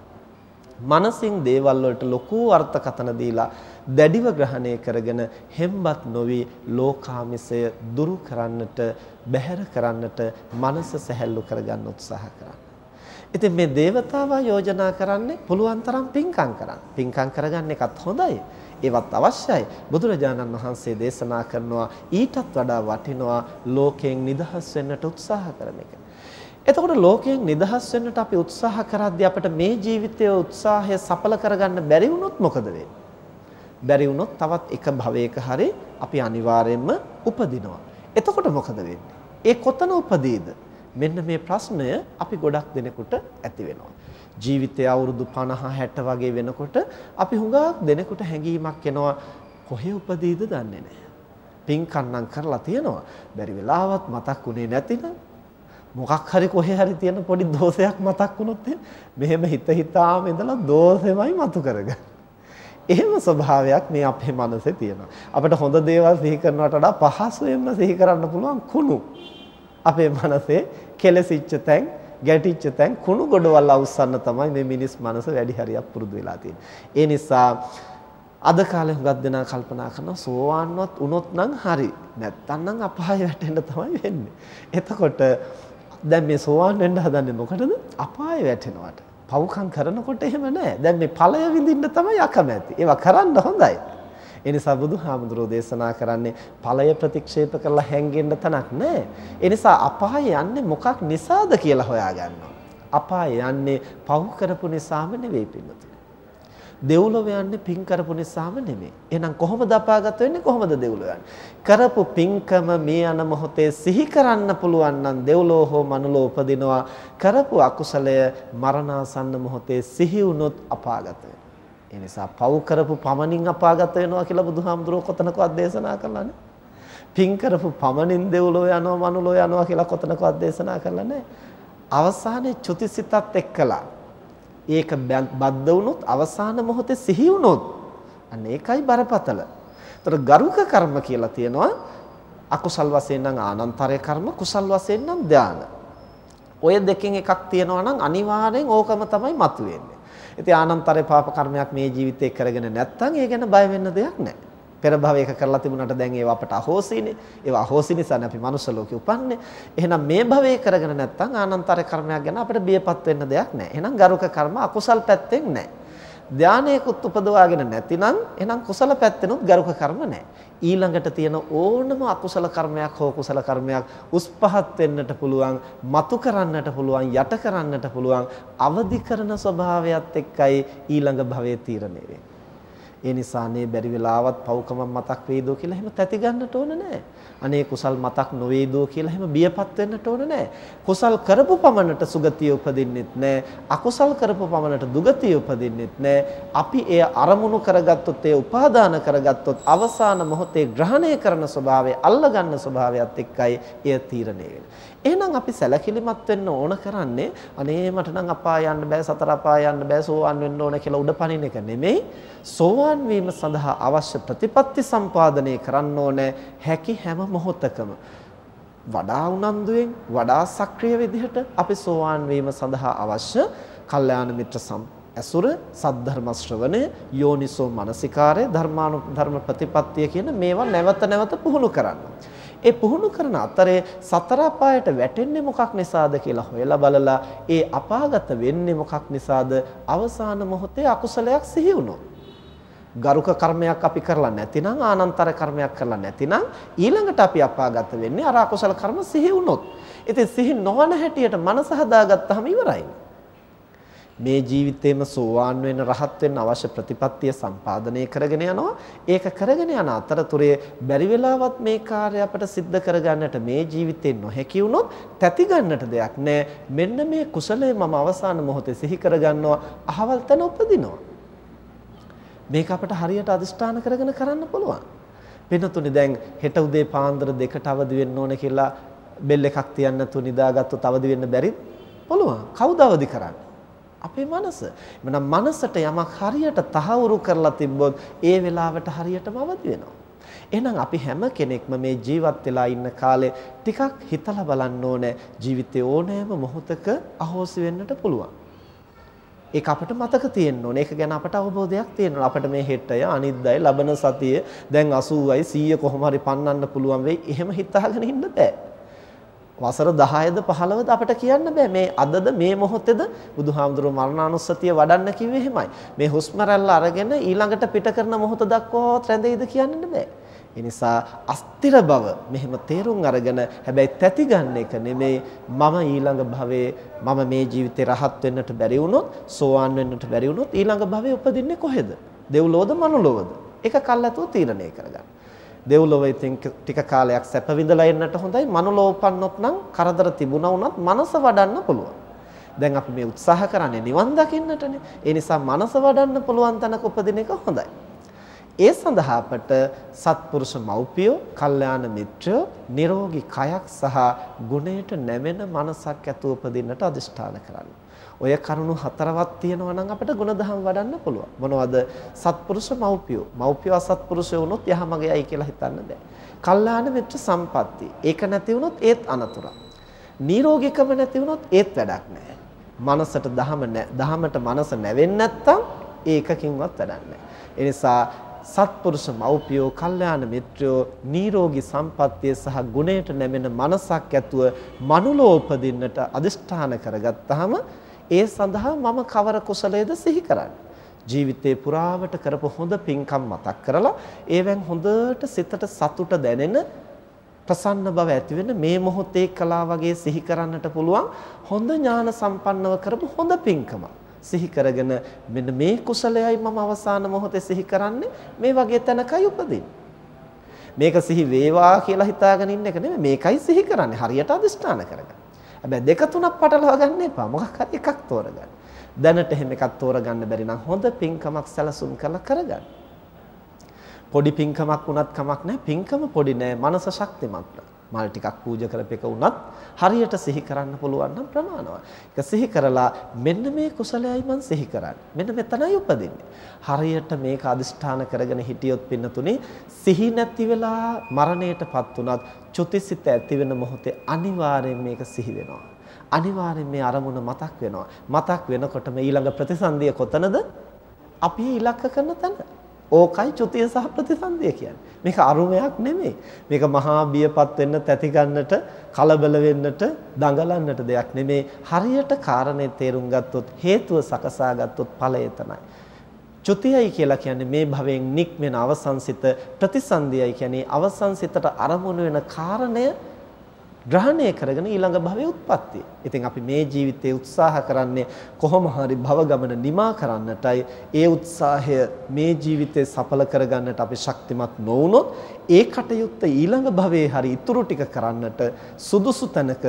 මනසින් දේවල් වලට ලොකු අර්ථකථන දීලා දැඩිව ග්‍රහණය කරගෙන හෙම්බත් නොවි ලෝකාමිසය දුරු කරන්නට බැහැර කරන්නට මනස සැහැල්ලු කරගන්න උත්සාහ කරන්න. ඉතින් මේ దేవතාවා යෝජනා කරන්නේ පුළුවන් තරම් පින්කම් කරන්න. පින්කම් කරගන්න එකත් හොඳයි. ඒවත් අවශ්‍යයි. බුදුරජාණන් වහන්සේ දේශනා කරනවා ඊටත් වඩා වටිනවා ලෝකයෙන් නිදහස් වෙන්නට උත්සාහ කරන එක. එතකොට ලෝකයෙන් නිදහස් වෙන්නට අපි උත්සාහ කරද්දී අපිට මේ ජීවිතයේ උත්සාහය සඵල කරගන්න බැරි වුණොත් මොකද වෙන්නේ? බැරි වුණොත් තවත් එක භවයක හරි අපි අනිවාර්යයෙන්ම උපදිනවා. එතකොට මොකද වෙන්නේ? ඒ කොතන උපදීද? මෙන්න මේ ප්‍රශ්නය අපි ගොඩක් දෙනෙකුට ඇති වෙනවා. ජීවිතය අවුරුදු 50 60 වගේ වෙනකොට අපි හුඟක් දෙනෙකුට හැඟීමක් එනවා කොහේ උපදීද දන්නේ නැහැ. පින්කන්නම් කරලා තියනවා. බැරි වෙලාවත් මතක් වුණේ නැතිනම් මොකක් හරි කොහේ හරි තියෙන පොඩි දෝෂයක් මතක් වුණොත් මෙහෙම හිත හිතාම ඉඳලා දෝෂෙමයි මතු කරගන්නේ. එහෙම ස්වභාවයක් මේ අපේ මනසේ තියෙනවා. අපිට හොඳ දේවල් සිහි කරනවට වඩා පහසුවෙන්ම සිහි කරන්න පුළුවන් කුණු. අපේ මනසේ කෙලසිච්ච තැන් ගැටිච්ච තැන් කුණු ගොඩවල් අවසන්න තමයි මේ මිනිස් මනස වැඩි හරියක් පුරුදු වෙලා තියෙන්නේ. ඒ නිසා අද කාලේ හුඟක් දෙනා කල්පනා කරනවා සෝවාන්වත් වුණොත් නම් හරි. නැත්තම් නම් අපාය වැටෙන්න තමයි වෙන්නේ. එතකොට දැන් මේ සෝවාන් වෙන්න හදන්නේ මොකටද? අපාය වැටෙනවට. පව්කම් කරනකොට එහෙම නැහැ. දැන් මේ ඵලය විඳින්න තමයි අකමැති. ඒවා කරන්න හොඳයි. ඒ නිසා බුදුහාමුදුරෝ දේශනා කරන්නේ ඵලය ප්‍රතික්ෂේප කරලා හැංගෙන්න තනක් නැහැ. ඒ නිසා අපාය යන්නේ මොකක් නිසාද කියලා හොයාගන්නවා. අපාය යන්නේ පව් කරපු නිසාම නෙවෙයි පින්නතුනි. දෙව්ලොව යන්නේ පින් කරපු නිසාම නෙමෙයි. එහෙනම් කොහොමද අපාගත වෙන්නේ කොහොමද දෙව්ලොව යන්නේ? කරපු පින්කම මේ යන මොහොතේ සිහි කරන්න පුළුවන් නම් දෙව්ලොව හෝ මනුලොව උපදිනවා. කරපු අකුසලය මරණාසන්න මොහොතේ සිහි වුණොත් අපාගත වෙනවා. ඒ නිසා පව් කරපු පමණින් අපාගත වෙනවා කියලා බුදුහාමුදුරුවෝ කොතනකවත් දේශනා කළා නේ. පින් කරපු පමණින් දෙව්ලොව යනවා මනුලොව යනවා කියලා කොතනකවත් දේශනා කළා නේ. අවසානයේ චුතිසිතත් එක්කලා ඒක බද්ධ වුණොත් අවසාන මොහොතේ සිහි වුණොත් අන්න ඒකයි බරපතල. ඒතර ගරුක කර්ම කියලා තියෙනවා අකුසල් වශයෙන් නම් ආනන්තරය කර්ම කුසල් වශයෙන් නම් ධාන. ඔය දෙකෙන් එකක් තියෙනවා නම් අනිවාර්යෙන් ඕකම තමයි මතුවෙන්නේ. ඉතින් ආනන්තරේ පාප කර්මයක් මේ ජීවිතේ කරගෙන නැත්නම් ඒ ගැන බය වෙන්න දෙයක් නැහැ. පෙර භවයක කරලා තිබුණාට දැන් ඒවා අපට අහෝසිනේ. ඒවා අහෝසි නිසානේ අපි මනුස්ස ලෝකෙ උපන්නේ. එහෙනම් මේ භවයේ කරගෙන නැත්නම් ආනන්තර කර්මයක් ගැන අපිට බියපත් වෙන්න දෙයක් නැහැ. එහෙනම් ගරුක කර්ම අකුසල් පැත්තෙන් නැහැ. ධානයකුත් උපදවාගෙන නැතිනම් එහෙනම් කුසල පැත්තෙනුත් ගරුක කර්ම නැහැ. ඊළඟට තියෙන ඕනම අකුසල කර්මයක් හෝ කුසල කර්මයක් උස් පහත් වෙන්නට පුළුවන්, මතු කරන්නට පුළුවන්, යට කරන්නට පුළුවන් අවදි කරන ස්වභාවයත් එක්කයි ඊළඟ භවයේ තීරණය වෙන්නේ. ඒ නිසානේ බැරි වෙලාවත් පව්කම මතක් වේදෝ කියලා එහෙම තැති ගන්නට ඕන නැහැ. අනේ කුසල් මතක් නොවේදෝ කියලා එහෙම බියපත් වෙන්නට ඕන නැහැ. කුසල් කරපු පමණට සුගතිය උපදින්නෙත් නැහැ. අකුසල් කරපු පමණට දුගතිය උපදින්නෙත් නැහැ. අපි එය අරමුණු කරගත්තොත් එය උපාදාන කරගත්තොත් අවසාන මොහොතේ ග්‍රහණය කරන ස්වභාවය අල්ලගන්න ස්වභාවයත් එක්කයි එය තීරණය වෙන්නේ. එහෙනම් අපි සැලකිලිමත් වෙන්න ඕන කරන්නේ අනේ මට නම් අපාය යන්න බෑ සතර අපාය යන්න බෑ සෝවාන් වෙන්න ඕන කියලා උඩපනින එක නෙමෙයි සෝවාන් වීම සඳහා අවශ්‍ය ප්‍රතිපත්ති සම්පාදනය කරන්න ඕනේ හැකි හැම මොහොතකම. වඩා උනන්දුවෙන් වඩා සක්‍රිය විදිහට අපි සෝවාන් වීම සඳහා අවශ්‍ය කල්යාණ මිත්‍ර ඇසුර සද්ධර්ම ශ්‍රවණය යෝනිසෝ මනසිකාරය ධර්මානු ධර්ම ප්‍රතිපත්තිය කියන මේවා නැවත නැවත පුහුණු කරන්න. ඒ පුහුණු කරන අතරේ සතර අපායට වැටෙන්නේ මොකක් නිසාද කියලා හොයලා බලලා ඒ අපාගත වෙන්නේ මොකක් නිසාද? අවසාන මොහොතේ අකුසලයක් සිහි වුණොත්. ගරුක කර්මයක් අපි කරලා නැතිනම් ආනන්තර කර්මයක් කරලා නැතිනම් ඊළඟට අපි අපාගත වෙන්නේ අර අකුසල කර්ම සිහි වුණොත්. ඉතින් සිහි නොවන හැටියට මනස හදාගත්තාම ඉවරයි. මේ ජීවිතේම සෝවාන් වෙන්න රහත් වෙන්න අවශ්‍ය ප්‍රතිපත්තිය සම්පාදනය කරගෙන යනවා. ඒක කරගෙන යන අතරතුරේ බැරි වෙලාවත් මේ කාර්ය අපට සිද්ධ කරගන්නට මේ ජීවිතේ නොහැකි වුණොත් තැති ගන්නට දෙයක් නැහැ. මෙන්න මේ කුසලය මම අවසාන මොහොතේ සිහි කරගන්නවා. අහවල් තැන උපදිනවා. මේක අපට හරියට අදිෂ්ඨාන කරගෙන කරන්න පුළුවන්. වෙනතුනේ දැන් හෙට උදේ පාන්දර දෙකට අවදි වෙන්න ඕන කියලා බෙල් එකක් තියන්න නැතුව නිදාගත්තොත් අවදි වෙන්න බැරි පුළුවන්. කවුද අවදි කරන්නේ? අපේ මනස. එමනම් මනසට යමක් හරියට තහවුරු කරලා තිබ්බොත් ඒ වෙලාවට හරියටම අවදි වෙනවා. එහෙනම් අපි හැම කෙනෙක්ම මේ ජීවත් වෙලා ඉන්න කාලේ ටිකක් හිතලා බලන්න ඕනේ ජීවිතේ ඕනෑම මොහොතක අහෝසි වෙන්නට පුළුවන්. ඒක අපිට මතක තියෙන්න ඕනේ. ඒක ගැන අපට අවබෝධයක් තියෙන්න ඕනේ. අපිට මේ හෙටය අනිද්දාය ලබන සතිය දැන් 80යි 100 කොහොම හරි පන්නන්න පුළුවන් වෙයි. එහෙම හිතාගෙන ඉන්න බෑ. වසර 10ද 15ද අපිට කියන්න බෑ මේ අදද මේ මොහොතේද බුදුහාමුදුරුවෝ මරණානුස්සතිය වඩන්න කිව්වේ එහෙමයි. මේ හුස්ම රැල්ල අරගෙන ඊළඟට පිට කරන මොහොත දක්වාවත් රැඳෙයිද කියන්න බෑ. ඒ නිසා අස්තිර බව මෙහෙම තේරුම් අරගෙන හැබැයි තැති ගන්න එක නෙමෙයි මම ඊළඟ භවයේ මම මේ ජීවිතේ රහත් වෙන්නට බැරි වුණොත් සෝවාන් වෙන්නට බැරි වුණොත් ඊළඟ භවයේ උපදින්නේ කොහෙද? දෙව්ලොවද මනුලොවද? ඒක කල්ැතුව තීරණය කරගන්න. දෙව්ලොව ඉතින් ටික කාලයක් සැප විඳලා එන්නට හොඳයි. මනුලොව උපන්නොත් නම් කරදර තිබුණා වුණත් මනස වඩන්න පුළුවන්. දැන් අපි මේ උත්සාහ කරන්නේ නිවන් දකින්නටනේ. ඒ නිසා මනස වඩන්න පුළුවන් තැනක උපදින එක හොඳයි. ඒ සඳහා අපට සත්පුරුෂ මව්පියෝ, කල්යාණ මිත්‍රයෝ, නිරෝගී කයක් සහ ගුණයට නැමෙන මනසක් ඇතුව උපදින්නට අදිෂ්ඨාන කරන්න. ඔය කරුණු හතරවක් තියෙනවා නම් අපිට ගුණධම් වඩන්න පුළුවන්. මොනවද? සත්පුරුෂ මව්පියෝ. මව්පියෝ අසත්පුරුෂයෝ වුණොත් යහමගේයි කියලා හිතන්න බෑ. කල්යාණ මිත්‍ර සම්පatti. ඒක නැති වුණොත් ඒත් අනතුරක්. නිරෝගීකම නැති වුණොත් ඒත් වැඩක් නැහැ. මනසට දහම දහමට මනස නැවෙන්නේ නැත්තම් ඒකකින්වත් වැඩක් නැහැ. ඒ නිසා සත්පුරුෂ මව්පියෝ, කල්යාණ මිත්‍රයෝ, නිරෝගී සම්පත්තිය සහ ගුණයට නැමෙන මනසක් ඇතුව මනුලෝ උපදින්නට අදිෂ්ඨාන කරගත්තාම ඒ සඳහා මම කවර කුසලයේද සිහි කරන්නේ. ජීවිතේ පුරාවට කරපු හොඳ පින්කම් මතක් කරලා ඒවෙන් හොඳට සිතට සතුට දැනෙන ප්‍රසන්න බව ඇති වෙන මේ මොහොතේ කලා වගේ සිහි කරන්නට පුළුවන් හොඳ ඥාන සම්පන්නව කරපු හොඳ පින්කමක්. සිහි කරගෙන මෙන්න මේ කුසලයයි මම අවසාන මොහොතේ සිහි කරන්නේ මේ වගේ තැනකයි උපදින්නේ. මේක සිහි වේවා කියලා හිතාගෙන ඉන්න එක නෙමෙයි මේකයි සිහි කරන්නේ හරියට අදිස්ථාන කරගන්න. හැබැයි දෙක තුනක් පටලවා ගන්න එපා. මොකක් හරි එකක් තෝරගන්න. දැනට එහෙම එකක් තෝරගන්න බැරි නම් හොඳ පින්කමක් සැලසුම් කරලා කරගන්න. පොඩි පින්කමක් වුණත් කමක් නැහැ. පින්කම පොඩි නෑ. මනස ශක්තිමත්. මල් ටිකක් පූජා කරපෙක වුණත් හරියට සිහි කරන්න පුළුවන් නම් ප්‍රමාණවත්. ඒක සිහි කරලා මෙන්න මේ කුසලයයි මං සිහි කරන්නේ. මෙන්න මෙතනයි උපදින්නේ. හරියට මේක අදිෂ්ඨාන කරගෙන හිටියොත් පින්නතුනේ සිහි නැති වෙලා මරණයටපත් උනත් චුතිසිත ඇති වෙන මොහොතේ අනිවාර්යෙන් මේක සිහි වෙනවා. අනිවාර්යෙන් මේ අරමුණ මතක් වෙනවා. මතක් වෙනකොටම ඊළඟ ප්‍රතිසන්දිය කොතනද? අපි ඉලක්ක කරන තැන. ඕකයි චුතිය සහ ප්‍රතිසන්දිය කියන්නේ. මේක අරුමයක් නෙමෙයි. මේක මහා බියපත් වෙන්න, තැති ගන්නට, කලබල වෙන්නට, දඟලන්නට දෙයක් නෙමෙයි. හරියට කාරණේ තේරුම් ගත්තොත්, හේතුව සකසා ගත්තොත් ඵලය එතනයි. චුතියයි කියලා කියන්නේ මේ භවයෙන් නික්මෙන අවසන්සිත ප්‍රතිසන්දියයි කියන්නේ අවසන්සිතට අරමුණු වෙන කාරණය ග්‍රහණය කරගෙන ඊළඟ භවයේ උත්පත්තිය. ඉතින් අපි මේ ජීවිතේ උත්සාහ කරන්නේ කොහොම හරි භව ගමන නිමා කරන්නටයි. ඒ උත්සාහය මේ ජීවිතේ සඵල කරගන්නට අපි ශක්තිමත් නොවුනොත් ඒ කටයුත්ත ඊළඟ භවයේ හරි ඉතුරු ටික කරන්නට සුදුසු තැනක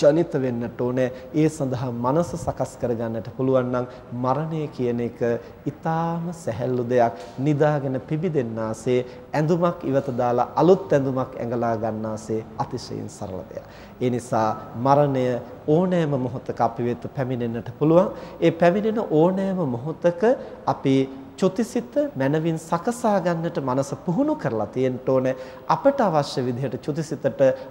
ජනිත වෙන්නට ඕනේ. ඒ සඳහා මනස සකස් කරගන්නට පුළුවන් නම් මරණය කියන එක ඊටාම සැහැල්ලු දෙයක්. නිදාගෙන පිබිදෙන්නාසේ ඇඳුමක් ඉවත දාලා අලුත් ඇඳුමක් ඇඟලා ගන්නාසේ අතිශයින් සරල දෙයක්. ඒ නිසා මරණය ඕනෑම මොහොතක අපි වෙත පැමිණෙන්නට පුළුවන්. ඒ පැමිණෙන ඕනෑම මොහොතක අපි චුතිසිත මනවින් සකසා ගන්නට මනස පුහුණු කරලා තියෙන්න ඕනේ. අපට අවශ්‍ය විදිහට චුතිසිතට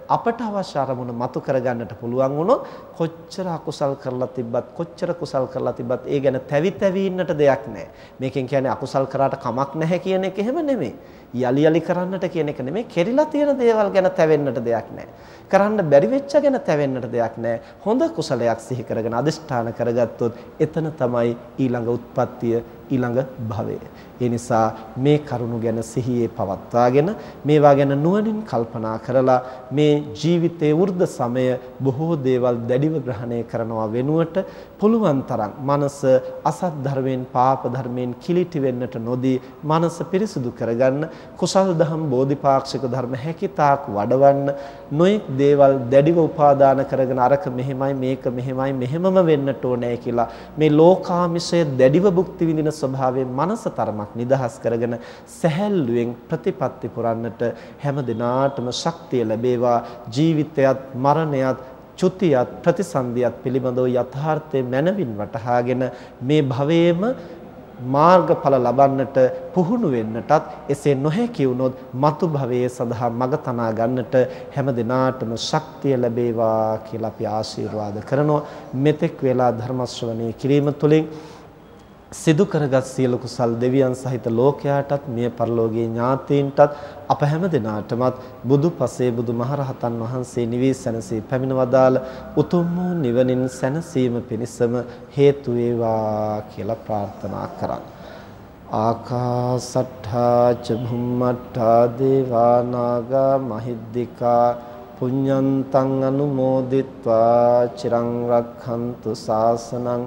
අපට අවශ්‍ය අරමුණ මතු කරගන්නට පුළුවන් වුණොත් කොච්චර අකුසල් කරලා තිබ්බත් කොච්චර කුසල් කරලා තිබ්බත් ඒ ගැන තැවි තැවි ඉන්නට දෙයක් නැහැ. මේකෙන් කියන්නේ අකුසල් කරාට කමක් නැහැ කියන එක එහෙම නෙමෙයි. යලි යලි කරන්නට කියන එක නෙමෙයි කෙරිලා තියෙන දේවල් ගැන තැවෙන්නට දෙයක් නැහැ කරන්න බැරි වෙච්ච ගැන තැවෙන්නට දෙයක් නැහැ. හොඳ කුසලයක් සිහි කරගෙන අදිෂ්ඨාන කරගත්තොත් එතන තමයි ඊළඟ උත්පත්තිය ඊළඟ භවය. ඒ නිසා මේ කරුණු ගැන සිහියේ පවත්වාගෙන මේවා ගැන නුවණින් කල්පනා කරලා මේ ජීවිතයේ වෘද්ධ සමය බොහෝ දේවල් දැඩිව ග්‍රහණය කරනවා වෙනුවට පුළුවන් තරම් මනස අසත් ධර්මයෙන් පාප ධර්මයෙන් කිලිටි වෙන්නට නොදී මනස පිරිසුදු කරගන්න කුසල් දහම් බෝධිපාක්ෂික ධර්ම හැකිතාක් වඩවන්න නොඑක් දේවල් දැඩිව උපාදාන කරගෙන අරක මෙහෙමයි මේක මෙහෙමයි මෙහෙමම වෙන්නට ඕනේ කියලා මේ ලෝකාමිෂය දැඩිව භුක්ති විඳින ස්වභාවයෙන් මනස තරමක් නිදහස් කරගෙන සැහැල්ලුවෙන් ප්‍රතිපත්ති පුරන්නට හැම දිනාටම ශක්තිය ලැබේවා. ජීවිතයත් මරණයත් චුතියත් ප්‍රතිසන්දියත් පිළිබඳව යථාර්ථය මනවින් වටහාගෙන මේ භවයේම මාර්ගඵල ලබන්නට පුහුණු වෙන්නටත් එසේ නොහැකි වුණොත් මතු භවයේ සඳහා මඟ තනා ගන්නට හැම දිනාටම ශක්තිය ලැබේවා කියලා අපි ආශිර්වාද කරනවා. මෙතෙක් වේලා ධර්ම ශ්‍රවණය කිරීම තුළින් සිදු කරගත් සියලු කුසල් දෙවියන් සහිත ලෝකයාටත් මිය පරලෝකීය ඥාතීන්ටත් අප හැම දිනාටමත් බුදු පසේ බුදු මහරහතන් වහන්සේ නිවී සැනසී පැමිණවදාල උතුම් වූ නිවනින් සැනසීම පිණිසම හේතු වේවා කියලා ප්‍රාර්ථනා කරා. ආකාසට්ඨා ච භුම්මට්ඨා දේවා නාග මහිද්దికා පුඤ්ඤන්තං අනුමෝදිත්වා චිරං රක්ඛන්තු ශාසනං